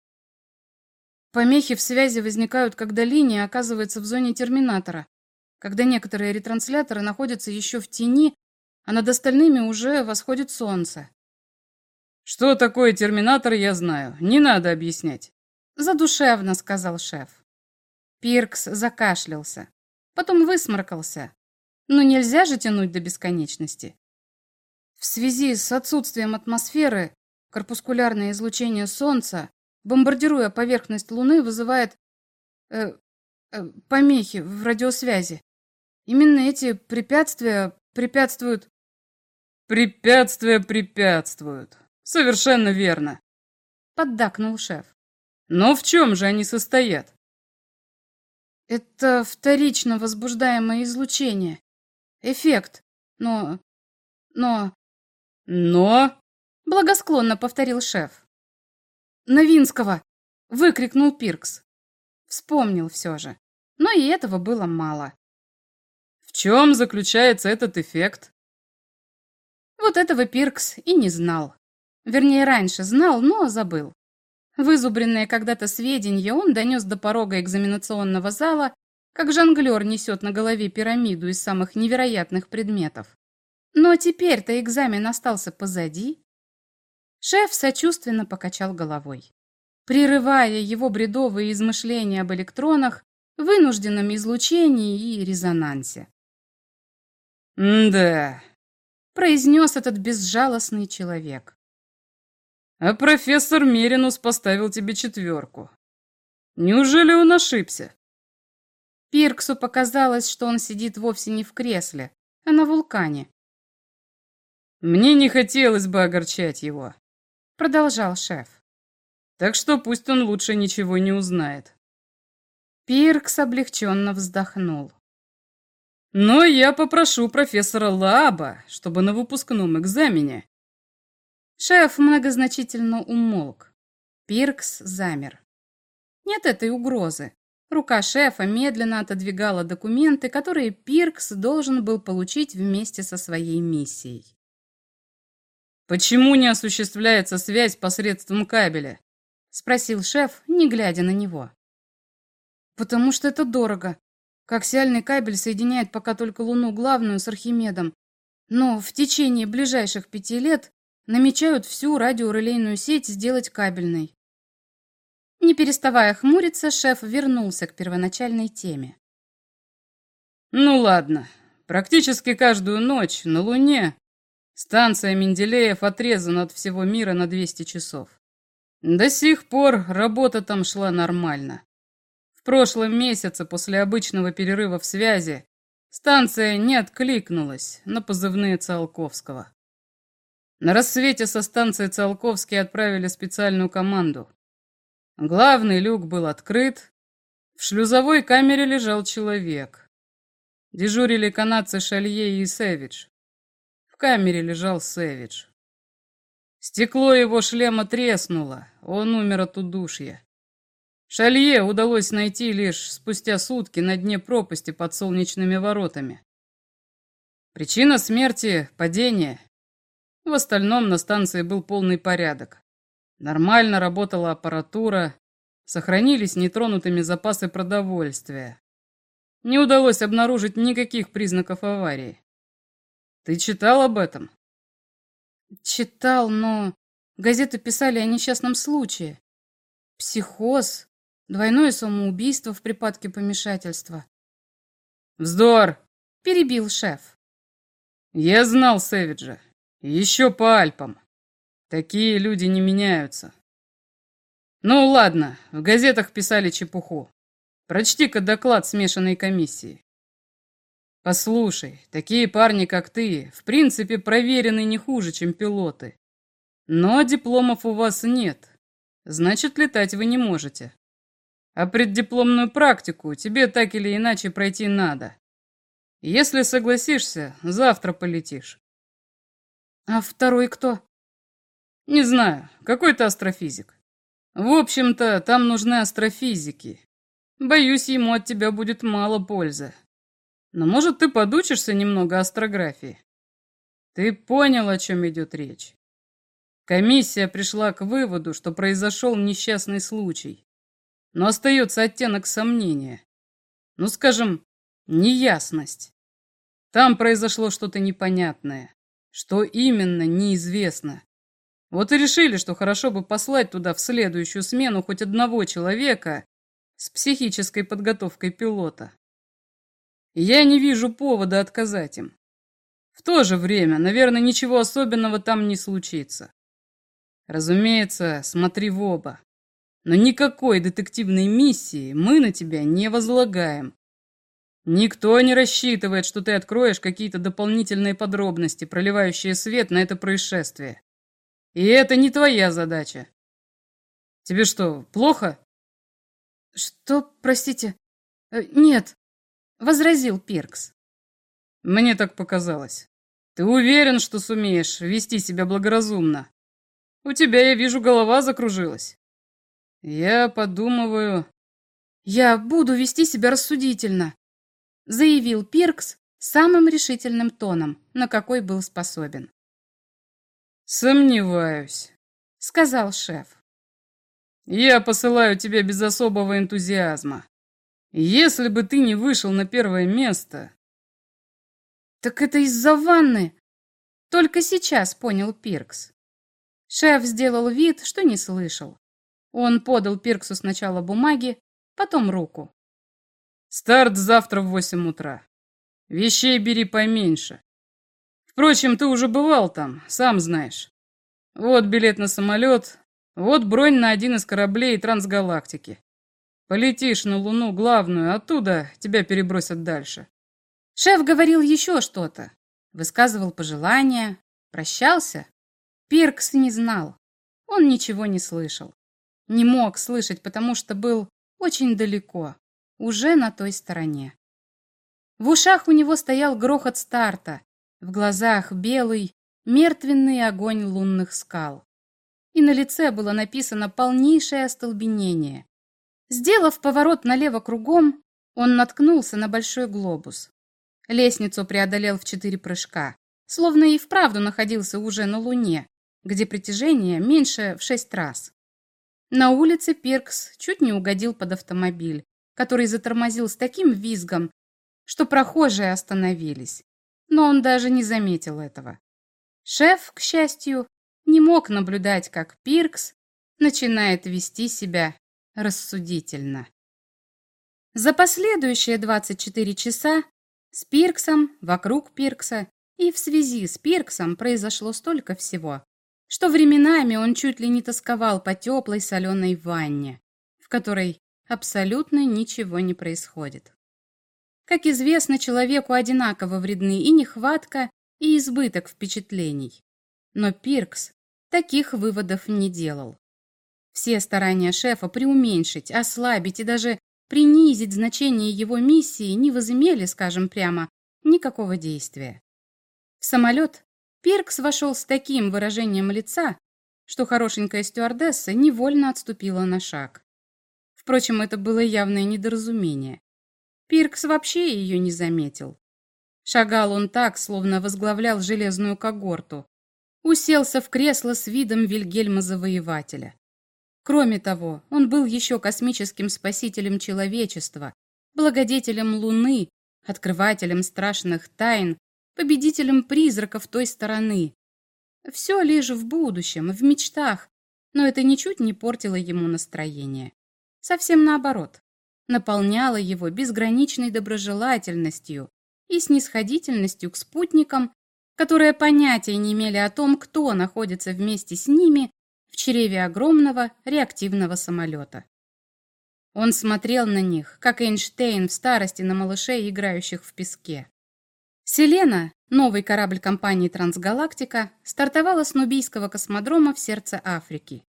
Помехи в связи возникают, когда линия оказывается в зоне терминатора, когда некоторые ретрансляторы находятся еще в тени, а над остальными уже восходит солнце. Что такое терминатор, я знаю. Не надо объяснять. Задушевно, сказал шеф. Пиркс закашлялся. Потом высморкался. Но нельзя же тянуть до бесконечности. В связи с отсутствием атмосферы корпускулярное излучение Солнца, бомбардируя поверхность Луны, вызывает э, э, помехи в радиосвязи. Именно эти препятствия препятствуют... Препятствия препятствуют. Совершенно верно. Поддакнул шеф. Но в чем же они состоят? Это вторично возбуждаемое излучение. Эффект. Но... Но... Но... Благосклонно повторил шеф. Новинского! Выкрикнул Пиркс. Вспомнил все же. Но и этого было мало. В чем заключается этот эффект? Вот этого Пиркс и не знал. Вернее, раньше знал, но забыл. Вызубренные когда-то сведения он донес до порога экзаменационного зала, как жонглер несет на голове пирамиду из самых невероятных предметов. Но теперь-то экзамен остался позади. Шеф сочувственно покачал головой, прерывая его бредовые измышления об электронах, вынужденном излучении и резонансе. «Да», — произнес этот безжалостный человек. А профессор Меринус поставил тебе четверку. Неужели он ошибся? Пирксу показалось, что он сидит вовсе не в кресле, а на вулкане. Мне не хотелось бы огорчать его, продолжал шеф. Так что пусть он лучше ничего не узнает. Пиркс облегченно вздохнул. Но я попрошу профессора Лаба, чтобы на выпускном экзамене Шеф многозначительно умолк. Пиркс замер. Нет этой угрозы. Рука шефа медленно отодвигала документы, которые Пиркс должен был получить вместе со своей миссией. «Почему не осуществляется связь посредством кабеля?» — спросил шеф, не глядя на него. «Потому что это дорого. Коаксиальный кабель соединяет пока только Луну главную с Архимедом. Но в течение ближайших пяти лет намечают всю радиорелейную сеть сделать кабельной. Не переставая хмуриться, шеф вернулся к первоначальной теме. Ну ладно, практически каждую ночь на Луне станция Менделеев отрезана от всего мира на 200 часов. До сих пор работа там шла нормально. В прошлом месяце после обычного перерыва в связи станция не откликнулась на позывные Циолковского. На рассвете со станции Циолковский отправили специальную команду. Главный люк был открыт. В шлюзовой камере лежал человек. Дежурили канадцы Шалье и Сэвидж. В камере лежал Сэвидж. Стекло его шлема треснуло, он умер от удушья. Шалье удалось найти лишь спустя сутки на дне пропасти под солнечными воротами. Причина смерти – падение – в остальном на станции был полный порядок. Нормально работала аппаратура, сохранились нетронутыми запасы продовольствия. Не удалось обнаружить никаких признаков аварии. Ты читал об этом? Читал, но газеты писали о несчастном случае. Психоз, двойное самоубийство в припадке помешательства. Вздор! Перебил шеф. Я знал Сэвиджа. Еще по Альпам. Такие люди не меняются. Ну ладно, в газетах писали чепуху. Прочти-ка доклад смешанной комиссии. Послушай, такие парни, как ты, в принципе, проверены не хуже, чем пилоты. Но дипломов у вас нет. Значит, летать вы не можете. А преддипломную практику тебе так или иначе пройти надо. Если согласишься, завтра полетишь. А второй кто? Не знаю, какой-то астрофизик. В общем-то, там нужны астрофизики. Боюсь, ему от тебя будет мало пользы. Но может ты подучишься немного астрографии? Ты понял, о чем идет речь. Комиссия пришла к выводу, что произошел несчастный случай. Но остается оттенок сомнения. Ну, скажем, неясность. Там произошло что-то непонятное. Что именно, неизвестно. Вот и решили, что хорошо бы послать туда в следующую смену хоть одного человека с психической подготовкой пилота. Я не вижу повода отказать им. В то же время, наверное, ничего особенного там не случится. Разумеется, смотри в оба. Но никакой детективной миссии мы на тебя не возлагаем. Никто не рассчитывает, что ты откроешь какие-то дополнительные подробности, проливающие свет на это происшествие. И это не твоя задача. Тебе что, плохо? Что, простите? Э, нет, возразил Пиркс. Мне так показалось. Ты уверен, что сумеешь вести себя благоразумно? У тебя, я вижу, голова закружилась. Я подумываю... Я буду вести себя рассудительно, заявил Пиркс самым решительным тоном, на какой был способен. «Сомневаюсь», — сказал шеф. «Я посылаю тебя без особого энтузиазма. Если бы ты не вышел на первое место...» «Так это из-за ванны!» Только сейчас понял Пиркс. Шеф сделал вид, что не слышал. Он подал Пирксу сначала бумаги, потом руку. «Старт завтра в восемь утра. Вещей бери поменьше. Впрочем, ты уже бывал там, сам знаешь. Вот билет на самолет, вот бронь на один из кораблей трансгалактики. Полетишь на Луну главную, оттуда тебя перебросят дальше. Шеф говорил еще что-то, высказывал пожелания, прощался. Пиркс не знал, он ничего не слышал. Не мог слышать, потому что был очень далеко, уже на той стороне. В ушах у него стоял грохот старта, в глазах белый, мертвенный огонь лунных скал. И на лице было написано полнейшее остолбенение. Сделав поворот налево кругом, он наткнулся на большой глобус. Лестницу преодолел в четыре прыжка, словно и вправду находился уже на Луне, где притяжение меньше в шесть раз. На улице Пиркс чуть не угодил под автомобиль, который затормозил с таким визгом, что прохожие остановились но он даже не заметил этого. Шеф, к счастью, не мог наблюдать, как Пиркс начинает вести себя рассудительно. За последующие 24 часа с Пирксом, вокруг Пиркса и в связи с Пирксом произошло столько всего, что временами он чуть ли не тосковал по теплой соленой ванне, в которой абсолютно ничего не происходит. Как известно, человеку одинаково вредны и нехватка, и избыток впечатлений. Но Пиркс таких выводов не делал. Все старания шефа преуменьшить, ослабить и даже принизить значение его миссии не возымели, скажем прямо, никакого действия. В самолет Пиркс вошел с таким выражением лица, что хорошенькая стюардесса невольно отступила на шаг. Впрочем, это было явное недоразумение. Пиркс вообще ее не заметил. Шагал он так, словно возглавлял железную когорту. Уселся в кресло с видом Вильгельма-завоевателя. Кроме того, он был еще космическим спасителем человечества, благодетелем Луны, открывателем страшных тайн, победителем призраков той стороны. Все лишь в будущем, в мечтах, но это ничуть не портило ему настроение. Совсем наоборот наполняла его безграничной доброжелательностью и снисходительностью к спутникам, которые понятия не имели о том, кто находится вместе с ними в чреве огромного реактивного самолета. Он смотрел на них, как Эйнштейн в старости на малышей, играющих в песке. «Селена», новый корабль компании «Трансгалактика», стартовала с Нубийского космодрома в сердце Африки.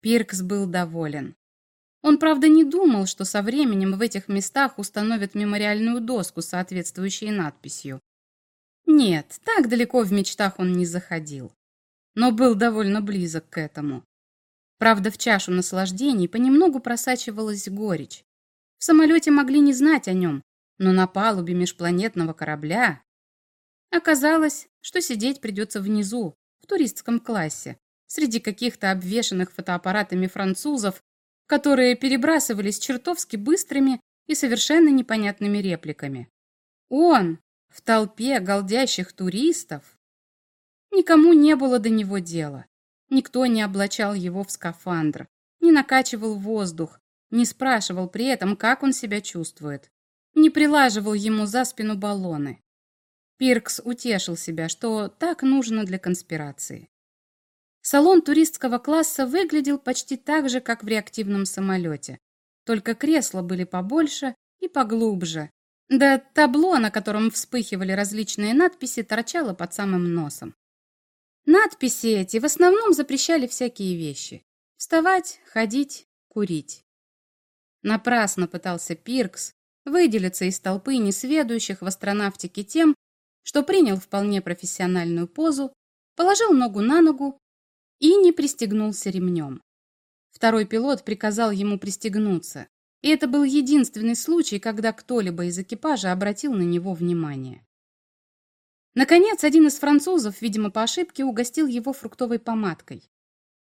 Пиркс был доволен. Он, правда, не думал, что со временем в этих местах установят мемориальную доску с соответствующей надписью. Нет, так далеко в мечтах он не заходил. Но был довольно близок к этому. Правда, в чашу наслаждений понемногу просачивалась горечь. В самолете могли не знать о нем, но на палубе межпланетного корабля оказалось, что сидеть придется внизу, в туристском классе, среди каких-то обвешанных фотоаппаратами французов которые перебрасывались чертовски быстрыми и совершенно непонятными репликами. Он в толпе голдящих туристов. Никому не было до него дела. Никто не облачал его в скафандр, не накачивал воздух, не спрашивал при этом, как он себя чувствует, не прилаживал ему за спину баллоны. Пиркс утешил себя, что так нужно для конспирации. Салон туристского класса выглядел почти так же, как в реактивном самолете, только кресла были побольше и поглубже, да табло, на котором вспыхивали различные надписи, торчало под самым носом. Надписи эти в основном запрещали всякие вещи. Вставать, ходить, курить. Напрасно пытался Пиркс выделиться из толпы несведущих в астронавтике тем, что принял вполне профессиональную позу, положил ногу на ногу и не пристегнулся ремнем. Второй пилот приказал ему пристегнуться, и это был единственный случай, когда кто-либо из экипажа обратил на него внимание. Наконец, один из французов, видимо, по ошибке, угостил его фруктовой помадкой.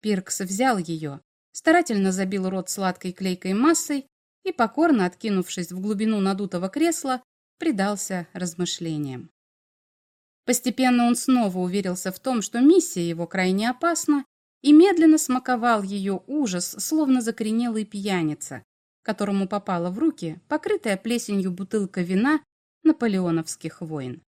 Пиркс взял ее, старательно забил рот сладкой клейкой массой и, покорно откинувшись в глубину надутого кресла, предался размышлениям. Постепенно он снова уверился в том, что миссия его крайне опасна, и медленно смаковал ее ужас, словно закоренелый пьяница, которому попала в руки покрытая плесенью бутылка вина наполеоновских войн.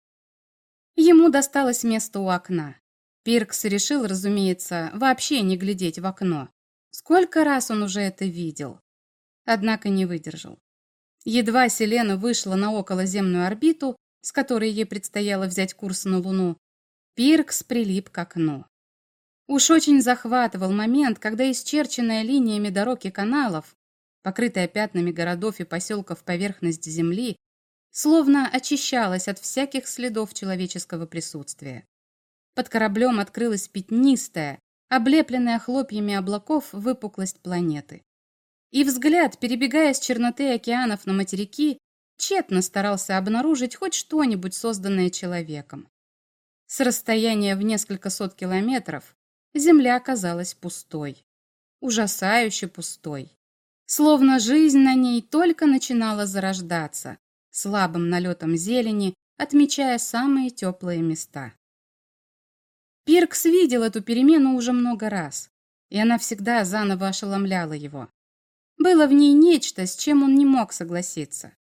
Ему досталось место у окна. Пиркс решил, разумеется, вообще не глядеть в окно. Сколько раз он уже это видел. Однако не выдержал. Едва Селена вышла на околоземную орбиту, с которой ей предстояло взять курс на Луну, Пиркс прилип к окну. Уж очень захватывал момент, когда исчерченная линиями дорог и каналов, покрытая пятнами городов и поселков поверхность Земли, словно очищалась от всяких следов человеческого присутствия. Под кораблем открылась пятнистая, облепленная хлопьями облаков выпуклость планеты. И взгляд, перебегая с черноты океанов на материки, тщетно старался обнаружить хоть что-нибудь, созданное человеком. С расстояния в несколько сот километров Земля оказалась пустой. Ужасающе пустой. Словно жизнь на ней только начинала зарождаться, слабым налетом зелени, отмечая самые теплые места. Пиркс видел эту перемену уже много раз, и она всегда заново ошеломляла его. Было в ней нечто, с чем он не мог согласиться.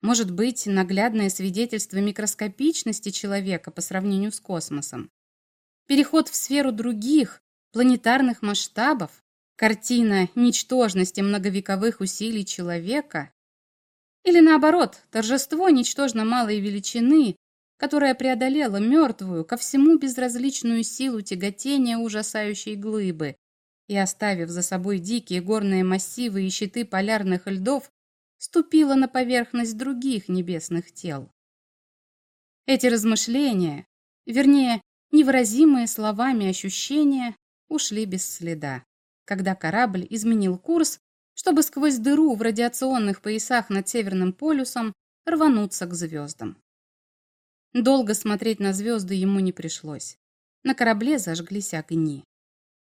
Может быть, наглядное свидетельство микроскопичности человека по сравнению с космосом. Переход в сферу других, планетарных масштабов, картина ничтожности многовековых усилий человека. Или наоборот, торжество ничтожно малой величины, которая преодолела мертвую, ко всему безразличную силу тяготения ужасающей глыбы и, оставив за собой дикие горные массивы и щиты полярных льдов, ступила на поверхность других небесных тел. Эти размышления, вернее, невыразимые словами ощущения, ушли без следа, когда корабль изменил курс чтобы сквозь дыру в радиационных поясах над Северным полюсом рвануться к звездам. Долго смотреть на звезды ему не пришлось. На корабле зажглись огни.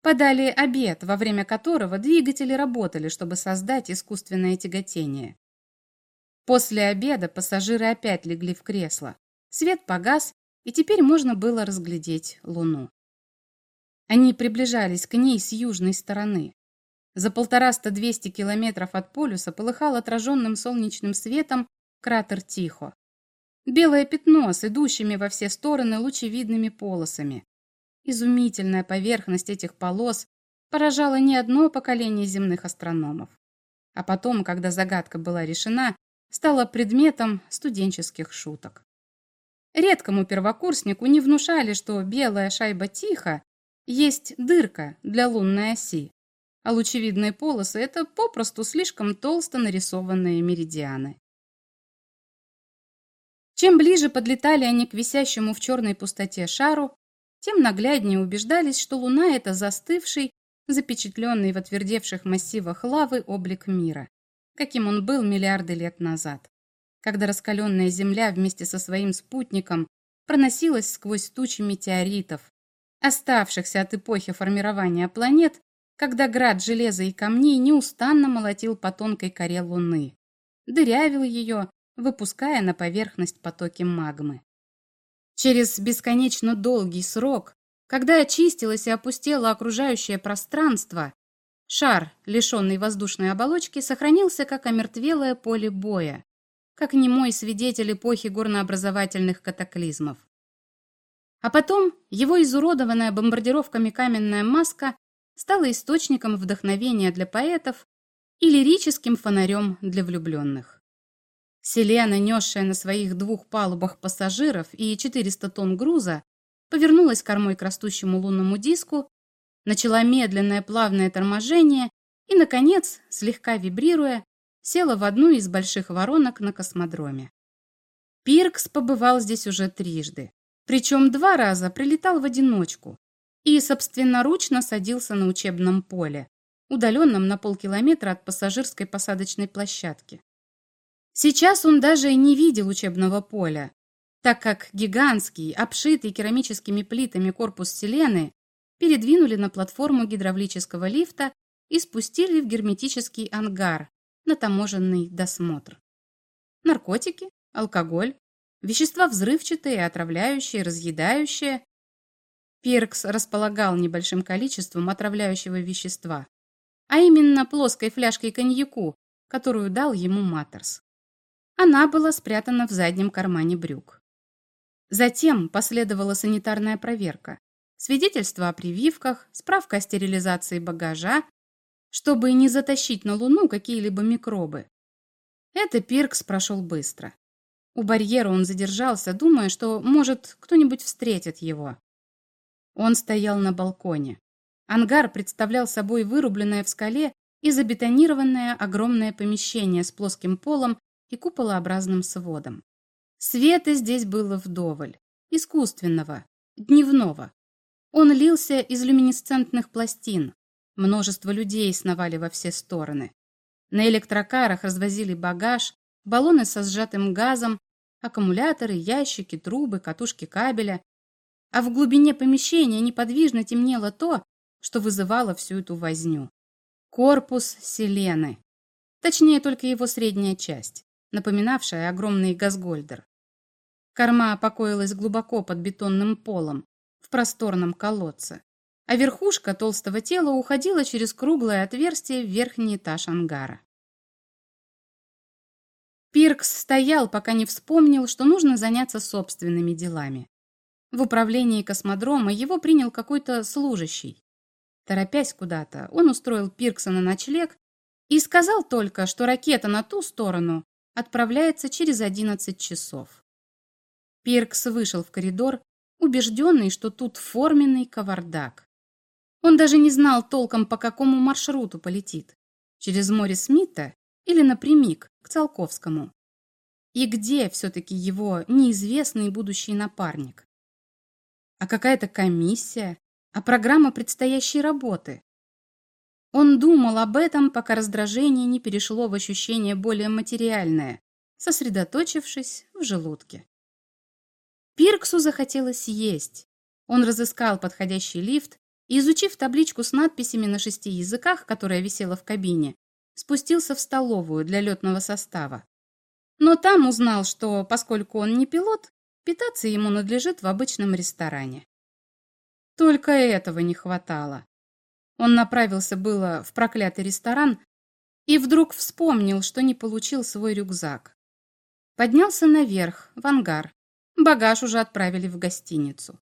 Подали обед, во время которого двигатели работали, чтобы создать искусственное тяготение. После обеда пассажиры опять легли в кресло. Свет погас, и теперь можно было разглядеть Луну. Они приближались к ней с южной стороны. За полтораста-двести километров от полюса полыхал отраженным солнечным светом кратер Тихо. Белое пятно с идущими во все стороны лучевидными полосами. Изумительная поверхность этих полос поражала не одно поколение земных астрономов. А потом, когда загадка была решена, стала предметом студенческих шуток. Редкому первокурснику не внушали, что белая шайба Тихо есть дырка для лунной оси а лучевидные полосы – это попросту слишком толсто нарисованные меридианы. Чем ближе подлетали они к висящему в черной пустоте шару, тем нагляднее убеждались, что Луна – это застывший, запечатленный в отвердевших массивах лавы облик мира, каким он был миллиарды лет назад, когда раскаленная Земля вместе со своим спутником проносилась сквозь тучи метеоритов, оставшихся от эпохи формирования планет когда град железа и камней неустанно молотил по тонкой коре Луны, дырявил ее, выпуская на поверхность потоки магмы. Через бесконечно долгий срок, Когда очистилось и опустело окружающее пространство, шар, лишенный воздушной оболочки, сохранился как омертвелое поле боя, как немой свидетель эпохи горнообразовательных катаклизмов. А потом его изуродованная бомбардировками каменная маска стала источником вдохновения для поэтов и лирическим фонарем для влюбленных. Селена, несшая на своих двух палубах пассажиров и 400 тонн груза, повернулась кормой к растущему лунному диску, начала медленное плавное торможение и, наконец, слегка вибрируя, села в одну из больших воронок на космодроме. Пиркс побывал здесь уже трижды, причем два раза прилетал в одиночку и собственноручно садился на учебном поле, удаленном на полкилометра от пассажирской посадочной площадки. Сейчас он даже не видел учебного поля, так как гигантский, обшитый керамическими плитами корпус Селены передвинули на платформу гидравлического лифта и спустили в герметический ангар на таможенный досмотр. Наркотики, алкоголь, вещества взрывчатые, отравляющие, разъедающие. Пиркс располагал небольшим количеством отравляющего вещества, а именно плоской фляжкой коньяку, которую дал ему Маттерс. Она была спрятана в заднем кармане брюк. Затем последовала санитарная проверка, свидетельство о прививках, справка о стерилизации багажа, чтобы не затащить на Луну какие-либо микробы. Это Пиркс прошел быстро. У барьера он задержался, думая, что, может, кто-нибудь встретит его. Он стоял на балконе. Ангар представлял собой вырубленное в скале и забетонированное огромное помещение с плоским полом и куполообразным сводом. Света здесь было вдоволь. Искусственного, дневного. Он лился из люминесцентных пластин. Множество людей сновали во все стороны. На электрокарах развозили багаж, баллоны со сжатым газом, аккумуляторы, ящики, трубы, катушки кабеля. А в глубине помещения неподвижно темнело то, что вызывало всю эту возню. Корпус Селены. Точнее, только его средняя часть, напоминавшая огромный газгольдер. Корма покоилась глубоко под бетонным полом, в просторном колодце, а верхушка толстого тела уходила через круглое отверстие в верхний этаж ангара. Пиркс стоял, пока не вспомнил, что нужно заняться собственными делами. В управлении космодрома его принял какой-то служащий. Торопясь куда-то, он устроил Пиркса на ночлег и сказал только, что ракета на ту сторону отправляется через 11 часов. Пиркс вышел в коридор, убежденный, что тут форменный кавардак. Он даже не знал толком, по какому маршруту полетит. Через море Смита или напрямик к Циолковскому. И где все-таки его неизвестный будущий напарник? А какая-то комиссия? а программа предстоящей работы. Он думал об этом, пока раздражение не перешло в ощущение более материальное, сосредоточившись в желудке. Пирксу захотелось есть. Он разыскал подходящий лифт и, изучив табличку с надписями на шести языках, которая висела в кабине, спустился в столовую для летного состава. Но там узнал, что, поскольку он не пилот, питаться ему надлежит в обычном ресторане. Только этого не хватало. Он направился было в проклятый ресторан и вдруг вспомнил, что не получил свой рюкзак. Поднялся наверх, в ангар. Багаж уже отправили в гостиницу.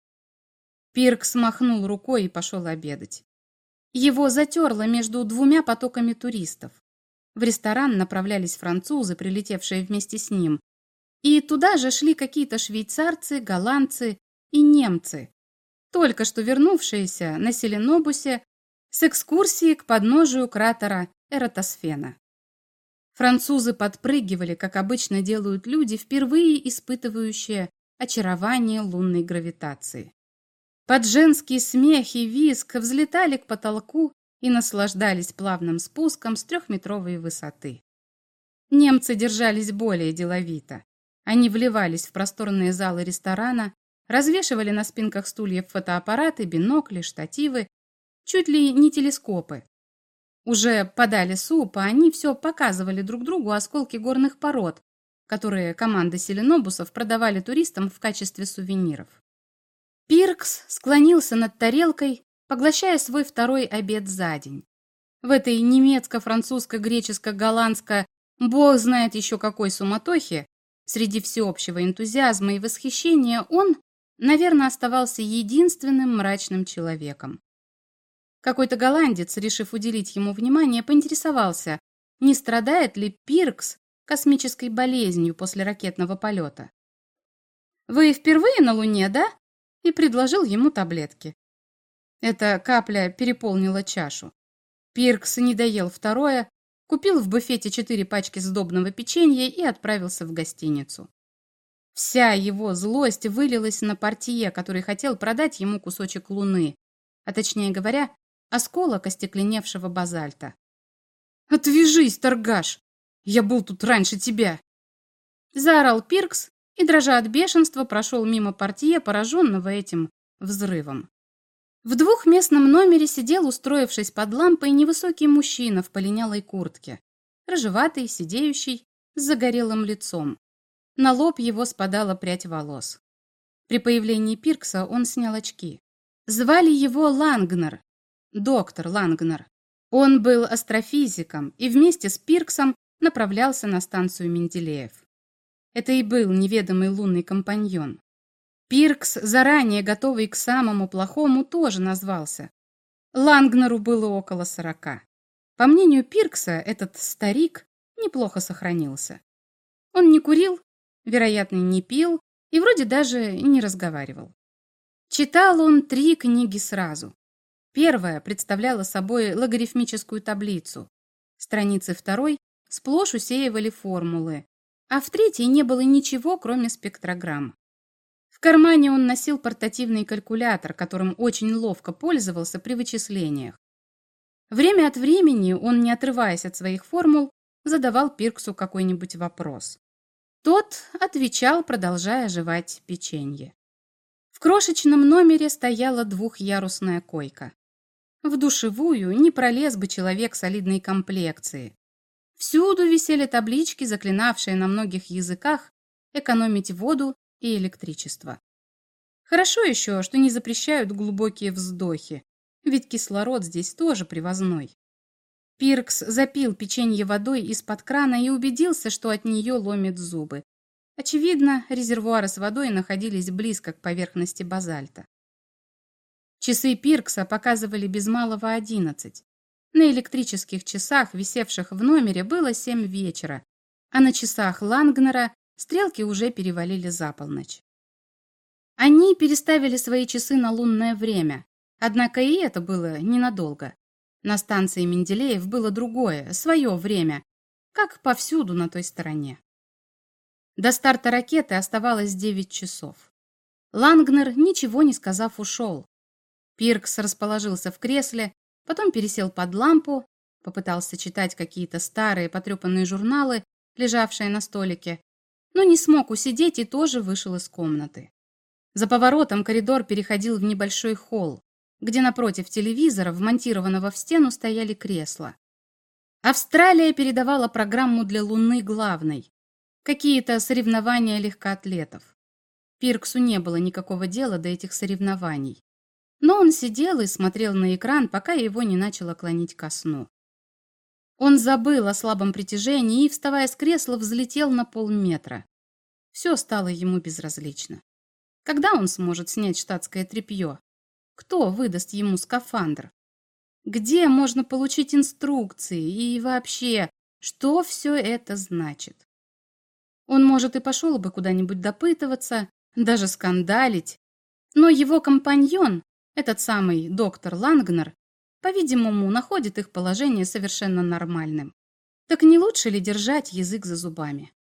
Пирк смахнул рукой и пошел обедать. Его затерло между двумя потоками туристов. В ресторан направлялись французы, прилетевшие вместе с ним, и туда же шли какие-то швейцарцы, голландцы и немцы, только что вернувшиеся на Селенобусе с экскурсии к подножию кратера Эратосфена. Французы подпрыгивали, как обычно делают люди, впервые испытывающие очарование лунной гравитации. Под женский смех и визг взлетали к потолку и наслаждались плавным спуском с трехметровой высоты. Немцы держались более деловито. Они вливались в просторные залы ресторана, развешивали на спинках стульев фотоаппараты, бинокли, штативы, чуть ли не телескопы. Уже подали суп, а они все показывали друг другу осколки горных пород, которые команды селенобусов продавали туристам в качестве сувениров. Пиркс склонился над тарелкой, поглощая свой второй обед за день. В этой немецко-французско-греческо-голландско, бог знает еще какой суматохе, среди всеобщего энтузиазма и восхищения он, наверное, оставался единственным мрачным человеком. Какой-то голландец, решив уделить ему внимание, поинтересовался, не страдает ли Пиркс космической болезнью после ракетного полета. «Вы впервые на Луне, да?» и предложил ему таблетки. Эта капля переполнила чашу. Пиркс не доел второе, купил в буфете четыре пачки сдобного печенья и отправился в гостиницу. Вся его злость вылилась на портье, который хотел продать ему кусочек луны, а точнее говоря, осколок остекленевшего базальта. «Отвяжись, торгаш! Я был тут раньше тебя!» Заорал Пиркс и, дрожа от бешенства, прошел мимо портье, пораженного этим взрывом. В двухместном номере сидел, устроившись под лампой, невысокий мужчина в полинялой куртке, рыжеватый, сидеющий, с загорелым лицом. На лоб его спадала прядь волос. При появлении Пиркса он снял очки. Звали его Лангнер, доктор Лангнер. Он был астрофизиком и вместе с Пирксом направлялся на станцию Менделеев. Это и был неведомый лунный компаньон. Пиркс, заранее готовый к самому плохому, тоже назвался. Лангнеру было около сорока. По мнению Пиркса, этот старик неплохо сохранился. Он не курил, вероятно, не пил и вроде даже не разговаривал. Читал он три книги сразу. Первая представляла собой логарифмическую таблицу. Страницы второй сплошь усеивали формулы, а в третьей не было ничего, кроме спектрограмм. В кармане он носил портативный калькулятор, которым очень ловко пользовался при вычислениях. Время от времени он, не отрываясь от своих формул, задавал Пирксу какой-нибудь вопрос. Тот отвечал, продолжая жевать печенье. В крошечном номере стояла двухъярусная койка. В душевую не пролез бы человек солидной комплекции. Всюду висели таблички, заклинавшие на многих языках экономить воду и электричество. Хорошо еще, что не запрещают глубокие вздохи, ведь кислород здесь тоже привозной. Пиркс запил печенье водой из-под крана и убедился, что от нее ломит зубы. Очевидно, резервуары с водой находились близко к поверхности базальта. Часы Пиркса показывали без малого одиннадцать. На электрических часах, висевших в номере, было семь вечера, а на часах Лангнера стрелки уже перевалили за полночь. Они переставили свои часы на лунное время, однако и это было ненадолго. На станции Менделеев было другое, свое время, как повсюду на той стороне. До старта ракеты оставалось девять часов. Лангнер, ничего не сказав, ушел. Пиркс расположился в кресле, Потом пересел под лампу, попытался читать какие-то старые потрепанные журналы, лежавшие на столике, но не смог усидеть и тоже вышел из комнаты. За поворотом коридор переходил в небольшой холл, где напротив телевизора, вмонтированного в стену, стояли кресла. Австралия передавала программу для Луны главной. Какие-то соревнования легкоатлетов. Пирксу не было никакого дела до этих соревнований. Но он сидел и смотрел на экран, пока его не начало клонить ко сну. Он забыл о слабом притяжении и, вставая с кресла, взлетел на полметра. Все стало ему безразлично. Когда он сможет снять штатское тряпье? Кто выдаст ему скафандр? Где можно получить инструкции? И вообще, что все это значит? Он, может, и пошел бы куда-нибудь допытываться, даже скандалить, но его компаньон этот самый доктор Лангнер, по-видимому, находит их положение совершенно нормальным. Так не лучше ли держать язык за зубами?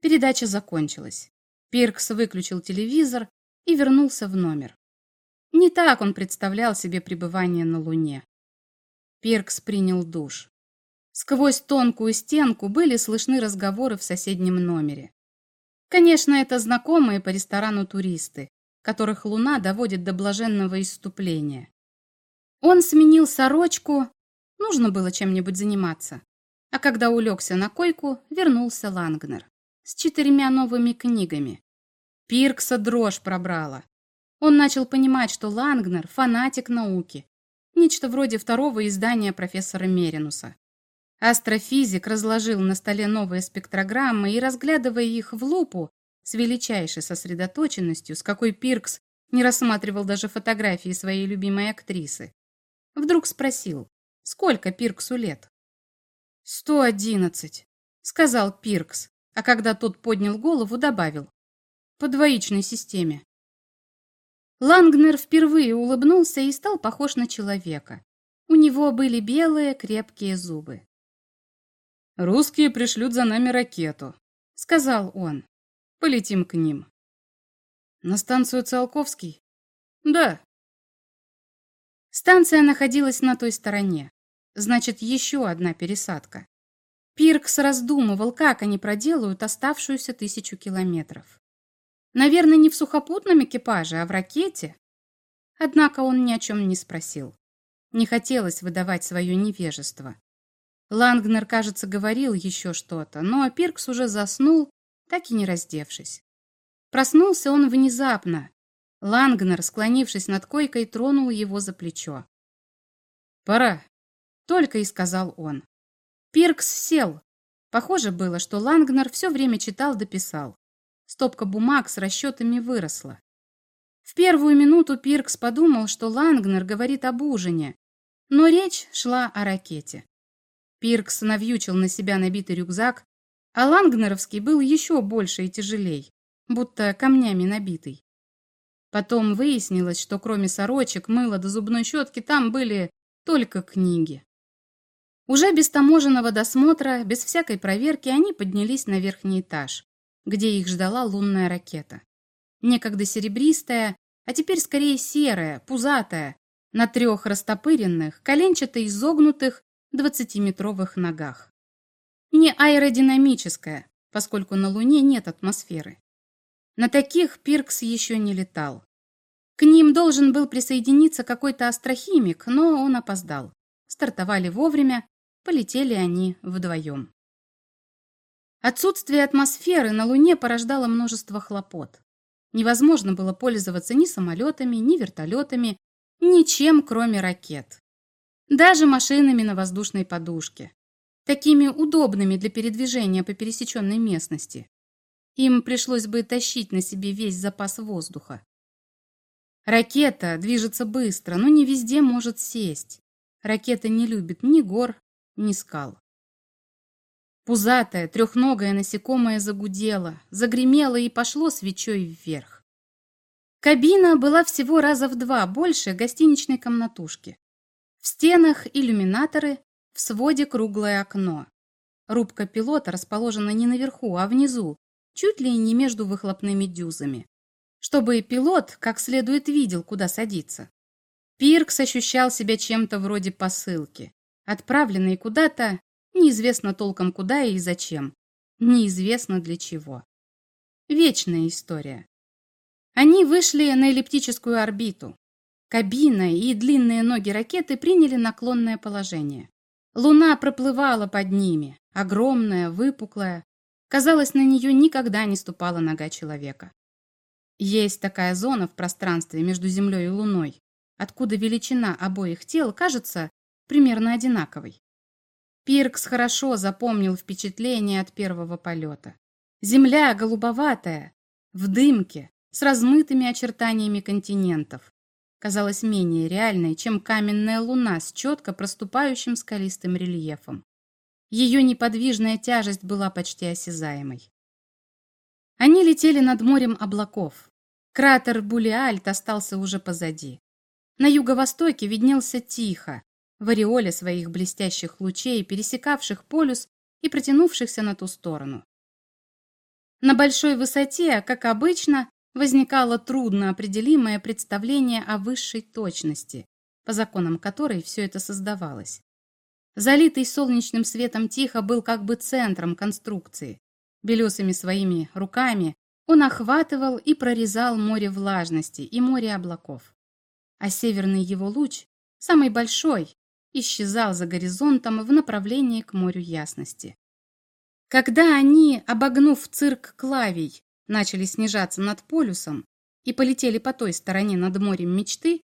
Передача закончилась. Пиркс выключил телевизор и вернулся в номер. Не так он представлял себе пребывание на Луне. Пиркс принял душ. Сквозь тонкую стенку были слышны разговоры в соседнем номере. Конечно, это знакомые по ресторану туристы, которых луна доводит до блаженного исступления. Он сменил сорочку, нужно было чем-нибудь заниматься. А когда улегся на койку, вернулся Лангнер с четырьмя новыми книгами. Пиркса дрожь пробрала. Он начал понимать, что Лангнер – фанатик науки, нечто вроде второго издания профессора Меринуса. Астрофизик разложил на столе новые спектрограммы и, разглядывая их в лупу, с величайшей сосредоточенностью, с какой Пиркс не рассматривал даже фотографии своей любимой актрисы, вдруг спросил, сколько Пирксу лет. «Сто одиннадцать», — сказал Пиркс, а когда тот поднял голову, добавил, «по двоичной системе». Лангнер впервые улыбнулся и стал похож на человека. У него были белые крепкие зубы. «Русские пришлют за нами ракету», — сказал он. «Полетим к ним». «На станцию Циолковский?» «Да». Станция находилась на той стороне. Значит, еще одна пересадка. Пиркс раздумывал, как они проделают оставшуюся тысячу километров. Наверное, не в сухопутном экипаже, а в ракете. Однако он ни о чем не спросил. Не хотелось выдавать свое невежество. Лангнер, кажется, говорил еще что-то, но Пиркс уже заснул, так и не раздевшись. Проснулся он внезапно. Лангнер, склонившись над койкой, тронул его за плечо. «Пора», — только и сказал он. Пиркс сел. Похоже было, что Лангнер все время читал да писал. Стопка бумаг с расчетами выросла. В первую минуту Пиркс подумал, что Лангнер говорит об ужине, но речь шла о ракете. Пиркс навьючил на себя набитый рюкзак, а Лангнеровский был еще больше и тяжелей, будто камнями набитый. Потом выяснилось, что кроме сорочек, мыла до зубной щетки там были только книги. Уже без таможенного досмотра, без всякой проверки они поднялись на верхний этаж, где их ждала лунная ракета. Некогда серебристая, а теперь скорее серая, пузатая, на трех растопыренных, коленчато изогнутых двадцатиметровых ногах. Не аэродинамическая, поскольку на Луне нет атмосферы. На таких Пиркс еще не летал. К ним должен был присоединиться какой-то астрохимик, но он опоздал. Стартовали вовремя, полетели они вдвоем. Отсутствие атмосферы на Луне порождало множество хлопот. Невозможно было пользоваться ни самолетами, ни вертолетами, ничем, кроме ракет. Даже машинами на воздушной подушке. Такими удобными для передвижения по пересеченной местности. Им пришлось бы тащить на себе весь запас воздуха. Ракета движется быстро, но не везде может сесть. Ракета не любит ни гор, ни скал. Пузатое, трехногое насекомое загудело, загремело и пошло свечой вверх. Кабина была всего раза в два больше гостиничной комнатушки. В стенах иллюминаторы, в своде круглое окно. Рубка пилота расположена не наверху, а внизу, чуть ли не между выхлопными дюзами. Чтобы пилот как следует видел, куда садиться. Пиркс ощущал себя чем-то вроде посылки, отправленной куда-то, неизвестно толком куда и зачем, неизвестно для чего. Вечная история. Они вышли на эллиптическую орбиту, Кабина и длинные ноги ракеты приняли наклонное положение. Луна проплывала под ними, огромная, выпуклая. Казалось, на нее никогда не ступала нога человека. Есть такая зона в пространстве между Землей и Луной, откуда величина обоих тел кажется примерно одинаковой. Пиркс хорошо запомнил впечатление от первого полета. Земля голубоватая, в дымке, с размытыми очертаниями континентов казалась менее реальной, чем каменная луна с четко проступающим скалистым рельефом. Ее неподвижная тяжесть была почти осязаемой. Они летели над морем облаков. Кратер Булиальт остался уже позади. На юго-востоке виднелся тихо, в ореоле своих блестящих лучей, пересекавших полюс и протянувшихся на ту сторону. На большой высоте, как обычно, возникало трудно определимое представление о высшей точности, по законам которой все это создавалось. Залитый солнечным светом тихо был как бы центром конструкции. Белесыми своими руками он охватывал и прорезал море влажности и море облаков. А северный его луч, самый большой, исчезал за горизонтом в направлении к морю ясности. Когда они, обогнув цирк Клавий, начали снижаться над полюсом, и полетели по той стороне над морем мечты,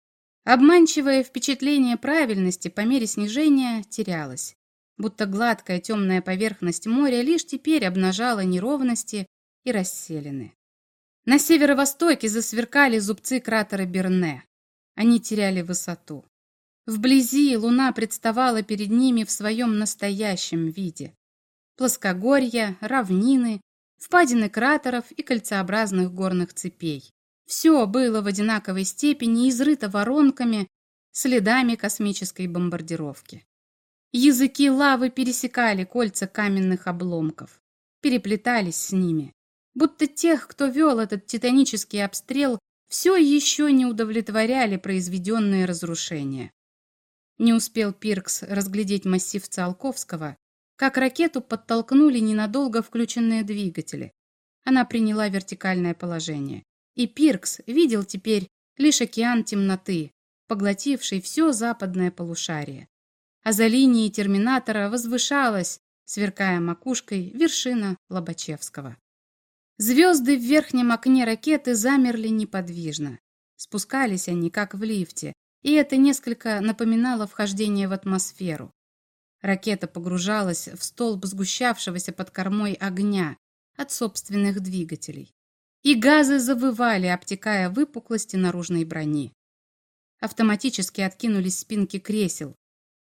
обманчивое впечатление правильности по мере снижения терялось, будто гладкая темная поверхность моря лишь теперь обнажала неровности и расселены. На северо-востоке засверкали зубцы кратера Берне. Они теряли высоту. Вблизи луна представала перед ними в своем настоящем виде. Плоскогорья, равнины, впадины кратеров и кольцеобразных горных цепей. Все было в одинаковой степени изрыто воронками, следами космической бомбардировки. Языки лавы пересекали кольца каменных обломков, переплетались с ними, будто тех, кто вел этот титанический обстрел, все еще не удовлетворяли произведенные разрушения. Не успел Пиркс разглядеть массив Циолковского, как ракету подтолкнули ненадолго включенные двигатели. Она приняла вертикальное положение. И Пиркс видел теперь лишь океан темноты, поглотивший все западное полушарие. А за линией терминатора возвышалась, сверкая макушкой, вершина Лобачевского. Звезды в верхнем окне ракеты замерли неподвижно. Спускались они, как в лифте, и это несколько напоминало вхождение в атмосферу. Ракета погружалась в столб сгущавшегося под кормой огня от собственных двигателей и газы завывали, обтекая выпуклости наружной брони. Автоматически откинулись спинки кресел.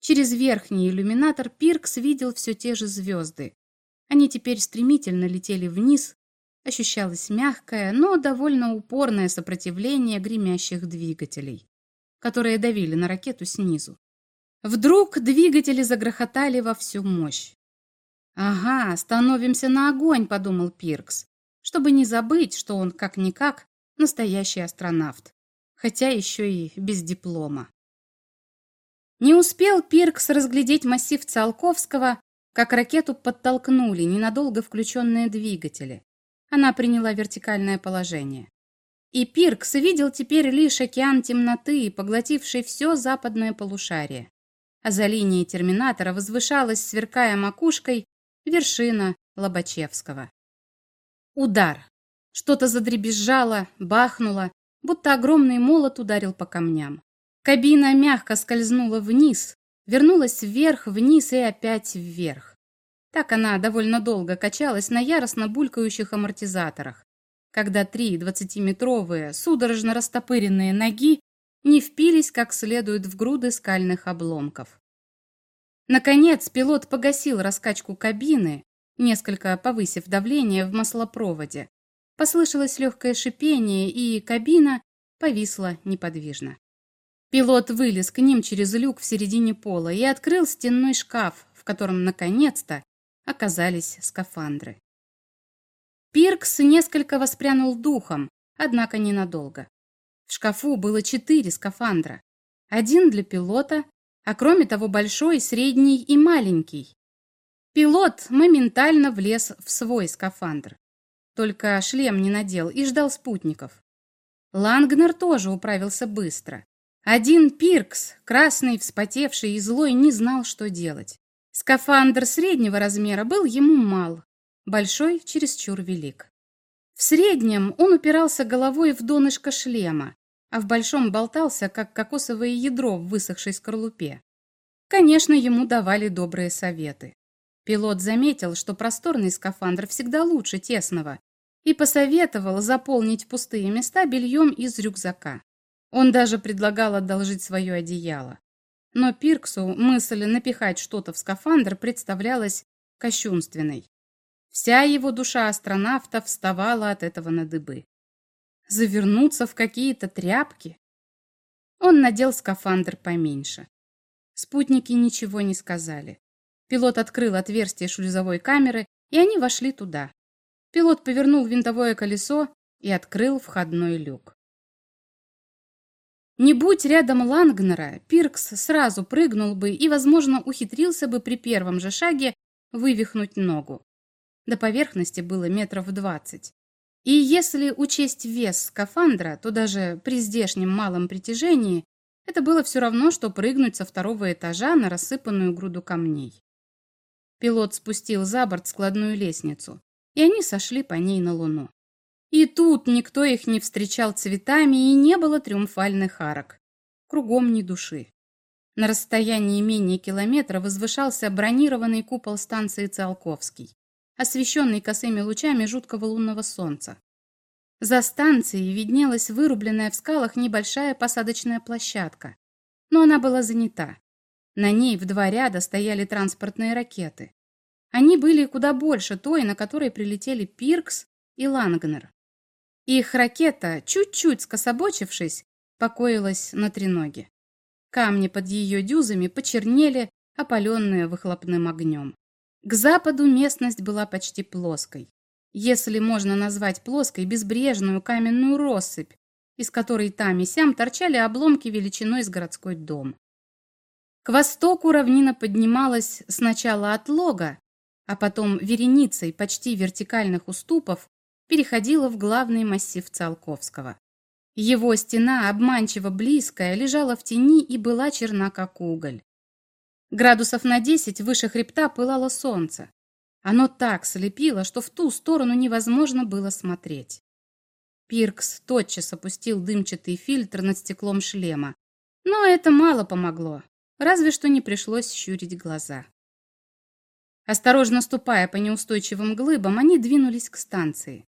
Через верхний иллюминатор Пиркс видел все те же звезды. Они теперь стремительно летели вниз, ощущалось мягкое, но довольно упорное сопротивление гремящих двигателей, которые давили на ракету снизу. Вдруг двигатели загрохотали во всю мощь. «Ага, становимся на огонь», — подумал Пиркс чтобы не забыть, что он как-никак настоящий астронавт, хотя еще и без диплома. Не успел Пиркс разглядеть массив Циолковского, как ракету подтолкнули ненадолго включенные двигатели. Она приняла вертикальное положение. И Пиркс видел теперь лишь океан темноты, поглотивший все западное полушарие. А за линией терминатора возвышалась, сверкая макушкой, вершина Лобачевского. Удар. Что-то задребезжало, бахнуло, будто огромный молот ударил по камням. Кабина мягко скользнула вниз, вернулась вверх, вниз и опять вверх. Так она довольно долго качалась на яростно булькающих амортизаторах, когда три двадцатиметровые, судорожно растопыренные ноги не впились как следует в груды скальных обломков. Наконец пилот погасил раскачку кабины, несколько повысив давление в маслопроводе. Послышалось легкое шипение, и кабина повисла неподвижно. Пилот вылез к ним через люк в середине пола и открыл стенной шкаф, в котором наконец-то оказались скафандры. Пиркс несколько воспрянул духом, однако ненадолго. В шкафу было четыре скафандра. Один для пилота, а кроме того большой, средний и маленький, Пилот моментально влез в свой скафандр. Только шлем не надел и ждал спутников. Лангнер тоже управился быстро. Один Пиркс, красный, вспотевший и злой, не знал, что делать. Скафандр среднего размера был ему мал, большой чересчур велик. В среднем он упирался головой в донышко шлема, а в большом болтался, как кокосовое ядро в высохшей скорлупе. Конечно, ему давали добрые советы. Пилот заметил, что просторный скафандр всегда лучше тесного, и посоветовал заполнить пустые места бельем из рюкзака. Он даже предлагал одолжить свое одеяло. Но Пирксу мысль напихать что-то в скафандр представлялась кощунственной. Вся его душа астронавта вставала от этого на дыбы. Завернуться в какие-то тряпки? Он надел скафандр поменьше. Спутники ничего не сказали. Пилот открыл отверстие шлюзовой камеры, и они вошли туда. Пилот повернул винтовое колесо и открыл входной люк. Не будь рядом Лангнера, Пиркс сразу прыгнул бы и, возможно, ухитрился бы при первом же шаге вывихнуть ногу. До поверхности было метров двадцать. И если учесть вес скафандра, то даже при здешнем малом притяжении это было все равно, что прыгнуть со второго этажа на рассыпанную груду камней. Пилот спустил за борт складную лестницу, и они сошли по ней на Луну. И тут никто их не встречал цветами и не было триумфальных арок. Кругом ни души. На расстоянии менее километра возвышался бронированный купол станции Циолковский, освещенный косыми лучами жуткого лунного солнца. За станцией виднелась вырубленная в скалах небольшая посадочная площадка, но она была занята. На ней в два ряда стояли транспортные ракеты. Они были куда больше той, на которой прилетели Пиркс и Лангнер. Их ракета, чуть-чуть скособочившись, покоилась на треноге. Камни под ее дюзами почернели, опаленные выхлопным огнем. К западу местность была почти плоской. Если можно назвать плоской безбрежную каменную россыпь, из которой там и сям торчали обломки величиной с городской дом. К востоку равнина поднималась сначала от лога, а потом вереницей почти вертикальных уступов переходила в главный массив Циолковского. Его стена, обманчиво близкая, лежала в тени и была черна, как уголь. Градусов на десять выше хребта пылало солнце. Оно так слепило, что в ту сторону невозможно было смотреть. Пиркс тотчас опустил дымчатый фильтр над стеклом шлема. Но это мало помогло, разве что не пришлось щурить глаза. Осторожно ступая по неустойчивым глыбам, они двинулись к станции.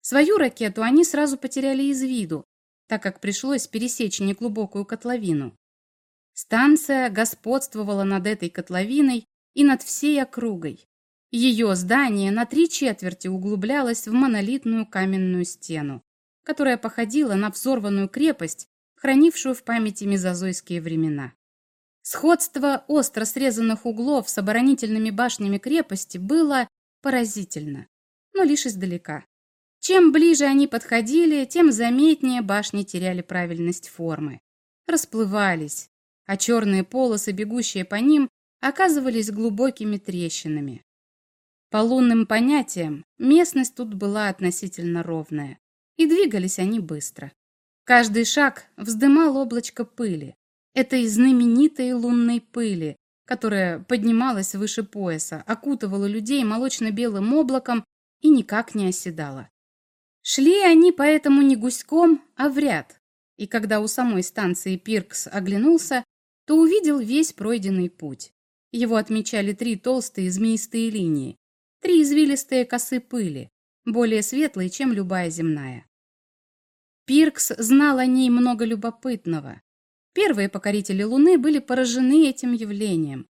Свою ракету они сразу потеряли из виду, так как пришлось пересечь неглубокую котловину. Станция господствовала над этой котловиной и над всей округой. Ее здание на три четверти углублялось в монолитную каменную стену, которая походила на взорванную крепость, хранившую в памяти мезозойские времена. Сходство остро срезанных углов с оборонительными башнями крепости было поразительно, но лишь издалека. Чем ближе они подходили, тем заметнее башни теряли правильность формы. Расплывались, а черные полосы, бегущие по ним, оказывались глубокими трещинами. По лунным понятиям, местность тут была относительно ровная, и двигались они быстро. Каждый шаг вздымал облачко пыли, этой знаменитой лунной пыли, которая поднималась выше пояса, окутывала людей молочно-белым облаком и никак не оседала. Шли они поэтому не гуськом, а в ряд. И когда у самой станции Пиркс оглянулся, то увидел весь пройденный путь. Его отмечали три толстые змеистые линии, три извилистые косы пыли, более светлые, чем любая земная. Пиркс знал о ней много любопытного. Первые покорители Луны были поражены этим явлением.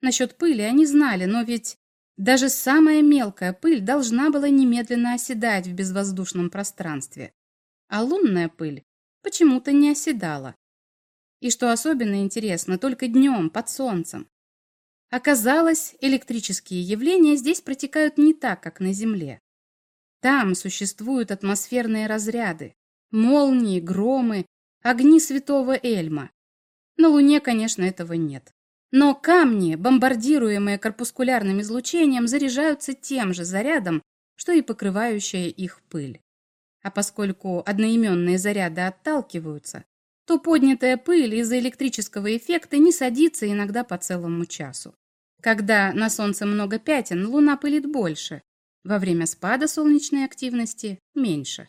Насчет пыли они знали, но ведь даже самая мелкая пыль должна была немедленно оседать в безвоздушном пространстве. А лунная пыль почему-то не оседала. И что особенно интересно, только днем, под солнцем. Оказалось, электрические явления здесь протекают не так, как на Земле. Там существуют атмосферные разряды, молнии, громы, огни святого Эльма. На Луне, конечно, этого нет. Но камни, бомбардируемые корпускулярным излучением, заряжаются тем же зарядом, что и покрывающая их пыль. А поскольку одноименные заряды отталкиваются, то поднятая пыль из-за электрического эффекта не садится иногда по целому часу. Когда на Солнце много пятен, Луна пылит больше, во время спада солнечной активности – меньше.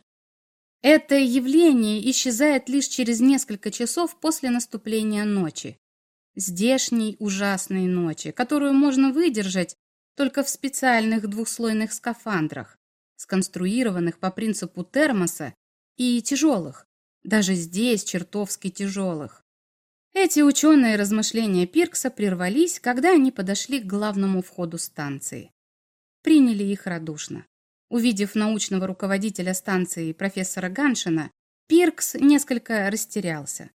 Это явление исчезает лишь через несколько часов после наступления ночи, здешней ужасной ночи, которую можно выдержать только в специальных двухслойных скафандрах, сконструированных по принципу термоса и тяжелых, даже здесь чертовски тяжелых. Эти ученые размышления Пиркса прервались, когда они подошли к главному входу станции. Приняли их радушно. Увидев научного руководителя станции профессора Ганшина, Пиркс несколько растерялся.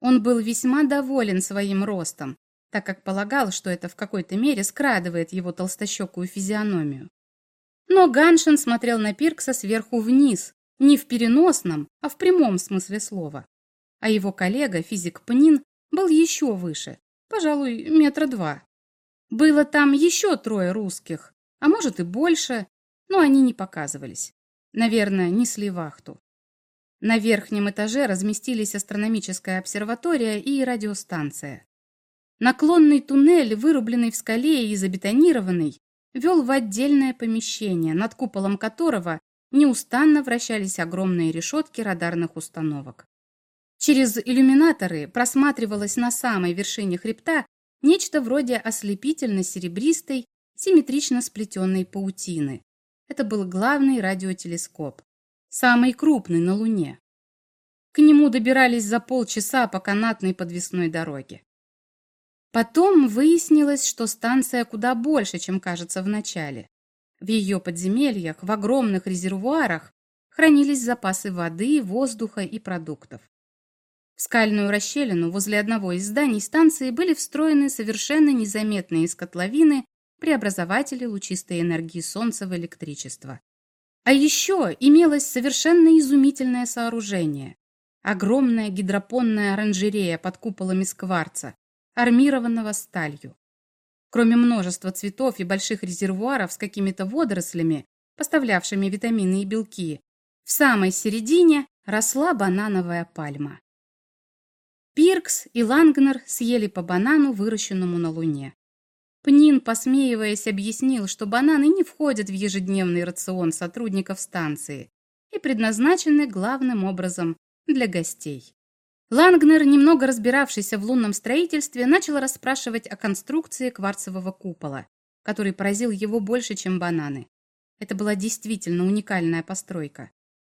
Он был весьма доволен своим ростом, так как полагал, что это в какой-то мере скрадывает его толстощекую физиономию. Но Ганшин смотрел на Пиркса сверху вниз, не в переносном, а в прямом смысле слова. А его коллега, физик Пнин, был еще выше, пожалуй, метра два. Было там еще трое русских, а может и больше, но они не показывались. Наверное, несли вахту. На верхнем этаже разместились астрономическая обсерватория и радиостанция. Наклонный туннель, вырубленный в скале и забетонированный, вел в отдельное помещение, над куполом которого неустанно вращались огромные решетки радарных установок. Через иллюминаторы просматривалось на самой вершине хребта нечто вроде ослепительно-серебристой, симметрично сплетенной паутины. Это был главный радиотелескоп, самый крупный на Луне. К нему добирались за полчаса по канатной подвесной дороге. Потом выяснилось, что станция куда больше, чем кажется в начале. В ее подземельях, в огромных резервуарах, хранились запасы воды, воздуха и продуктов. В скальную расщелину возле одного из зданий станции были встроены совершенно незаметные из котловины преобразователи лучистой энергии Солнца в электричество. А еще имелось совершенно изумительное сооружение. Огромная гидропонная оранжерея под куполами кварца, армированного сталью. Кроме множества цветов и больших резервуаров с какими-то водорослями, поставлявшими витамины и белки, в самой середине росла банановая пальма. Пиркс и Лангнер съели по банану, выращенному на Луне. Пнин, посмеиваясь, объяснил, что бананы не входят в ежедневный рацион сотрудников станции и предназначены главным образом для гостей. Лангнер, немного разбиравшийся в лунном строительстве, начал расспрашивать о конструкции кварцевого купола, который поразил его больше, чем бананы. Это была действительно уникальная постройка.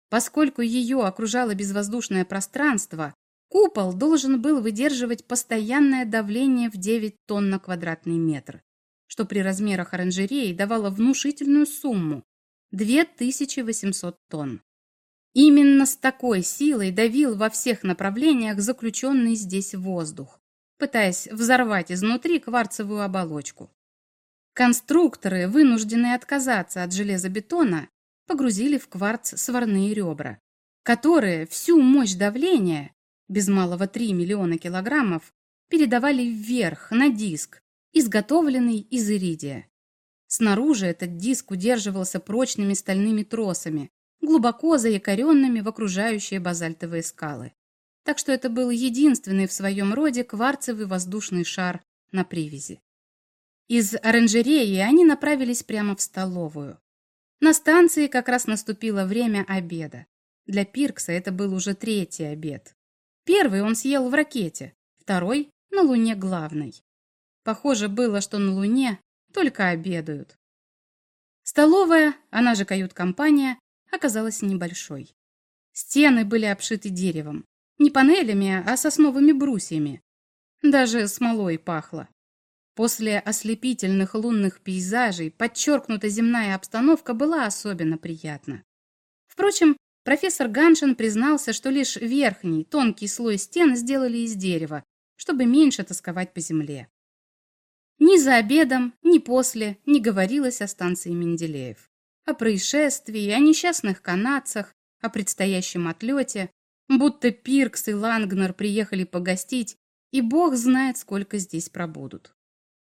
Поскольку ее окружало безвоздушное пространство, купол должен был выдерживать постоянное давление в 9 тонн на квадратный метр, что при размерах оранжереи давало внушительную сумму – 2800 тонн. Именно с такой силой давил во всех направлениях заключенный здесь воздух, пытаясь взорвать изнутри кварцевую оболочку. Конструкторы, вынужденные отказаться от железобетона, погрузили в кварц сварные ребра, которые всю мощь давления, без малого 3 миллиона килограммов, передавали вверх на диск, изготовленный из иридия. Снаружи этот диск удерживался прочными стальными тросами, глубоко заякоренными в окружающие базальтовые скалы. Так что это был единственный в своем роде кварцевый воздушный шар на привязи. Из оранжереи они направились прямо в столовую. На станции как раз наступило время обеда. Для Пиркса это был уже третий обед. Первый он съел в ракете, второй — на Луне главный. Похоже было, что на Луне только обедают. Столовая, она же кают-компания, оказалась небольшой. Стены были обшиты деревом. Не панелями, а сосновыми брусьями. Даже смолой пахло. После ослепительных лунных пейзажей подчеркнута земная обстановка была особенно приятна. Впрочем, профессор Ганшин признался, что лишь верхний, тонкий слой стен сделали из дерева, чтобы меньше тосковать по земле. Ни за обедом, ни после не говорилось о станции Менделеев о происшествии, о несчастных канадцах, о предстоящем отлете, будто Пиркс и Лангнер приехали погостить, и бог знает, сколько здесь пробудут.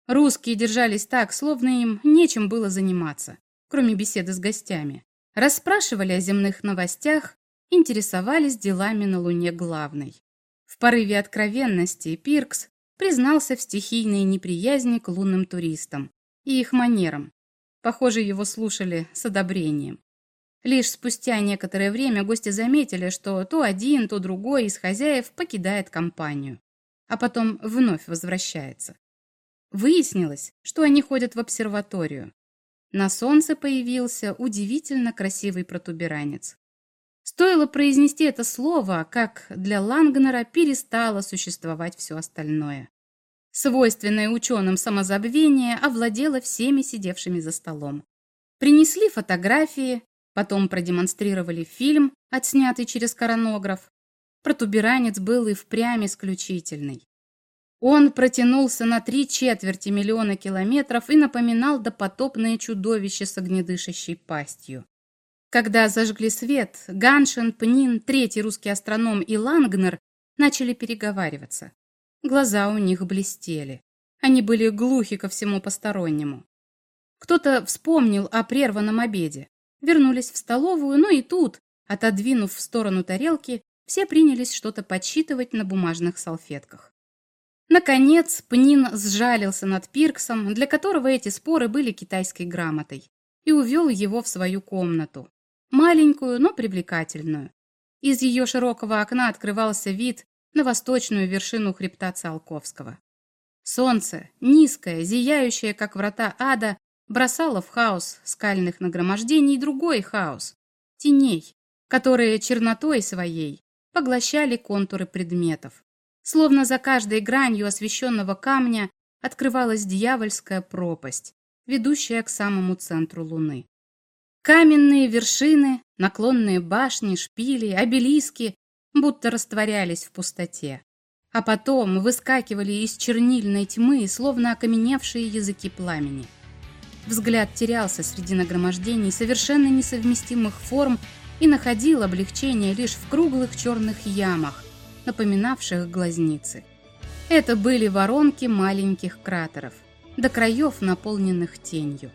Русские держались так, словно им нечем было заниматься, кроме беседы с гостями. Расспрашивали о земных новостях, интересовались делами на Луне главной. В порыве откровенности Пиркс признался в стихийной неприязни к лунным туристам и их манерам, Похоже, его слушали с одобрением. Лишь спустя некоторое время гости заметили, что то один, то другой из хозяев покидает компанию, а потом вновь возвращается. Выяснилось, что они ходят в обсерваторию. На солнце появился удивительно красивый протуберанец. Стоило произнести это слово, как для Лангнера перестало существовать все остальное. Свойственное ученым самозабвение овладело всеми сидевшими за столом. Принесли фотографии, потом продемонстрировали фильм, отснятый через коронограф. Протуберанец был и впрямь исключительный. Он протянулся на три четверти миллиона километров и напоминал допотопное чудовище с огнедышащей пастью. Когда зажгли свет, Ганшин, Пнин, третий русский астроном и Лангнер начали переговариваться. Глаза у них блестели. Они были глухи ко всему постороннему. Кто-то вспомнил о прерванном обеде. Вернулись в столовую, но и тут, отодвинув в сторону тарелки, все принялись что-то подсчитывать на бумажных салфетках. Наконец, Пнин сжалился над Пирксом, для которого эти споры были китайской грамотой, и увел его в свою комнату, маленькую, но привлекательную. Из ее широкого окна открывался вид на восточную вершину хребта Циолковского. Солнце, низкое, зияющее, как врата ада, бросало в хаос скальных нагромождений другой хаос – теней, которые чернотой своей поглощали контуры предметов. Словно за каждой гранью освещенного камня открывалась дьявольская пропасть, ведущая к самому центру Луны. Каменные вершины, наклонные башни, шпили, обелиски будто растворялись в пустоте, а потом выскакивали из чернильной тьмы, словно окаменевшие языки пламени. Взгляд терялся среди нагромождений совершенно несовместимых форм и находил облегчение лишь в круглых черных ямах, напоминавших глазницы. Это были воронки маленьких кратеров, до краев наполненных тенью.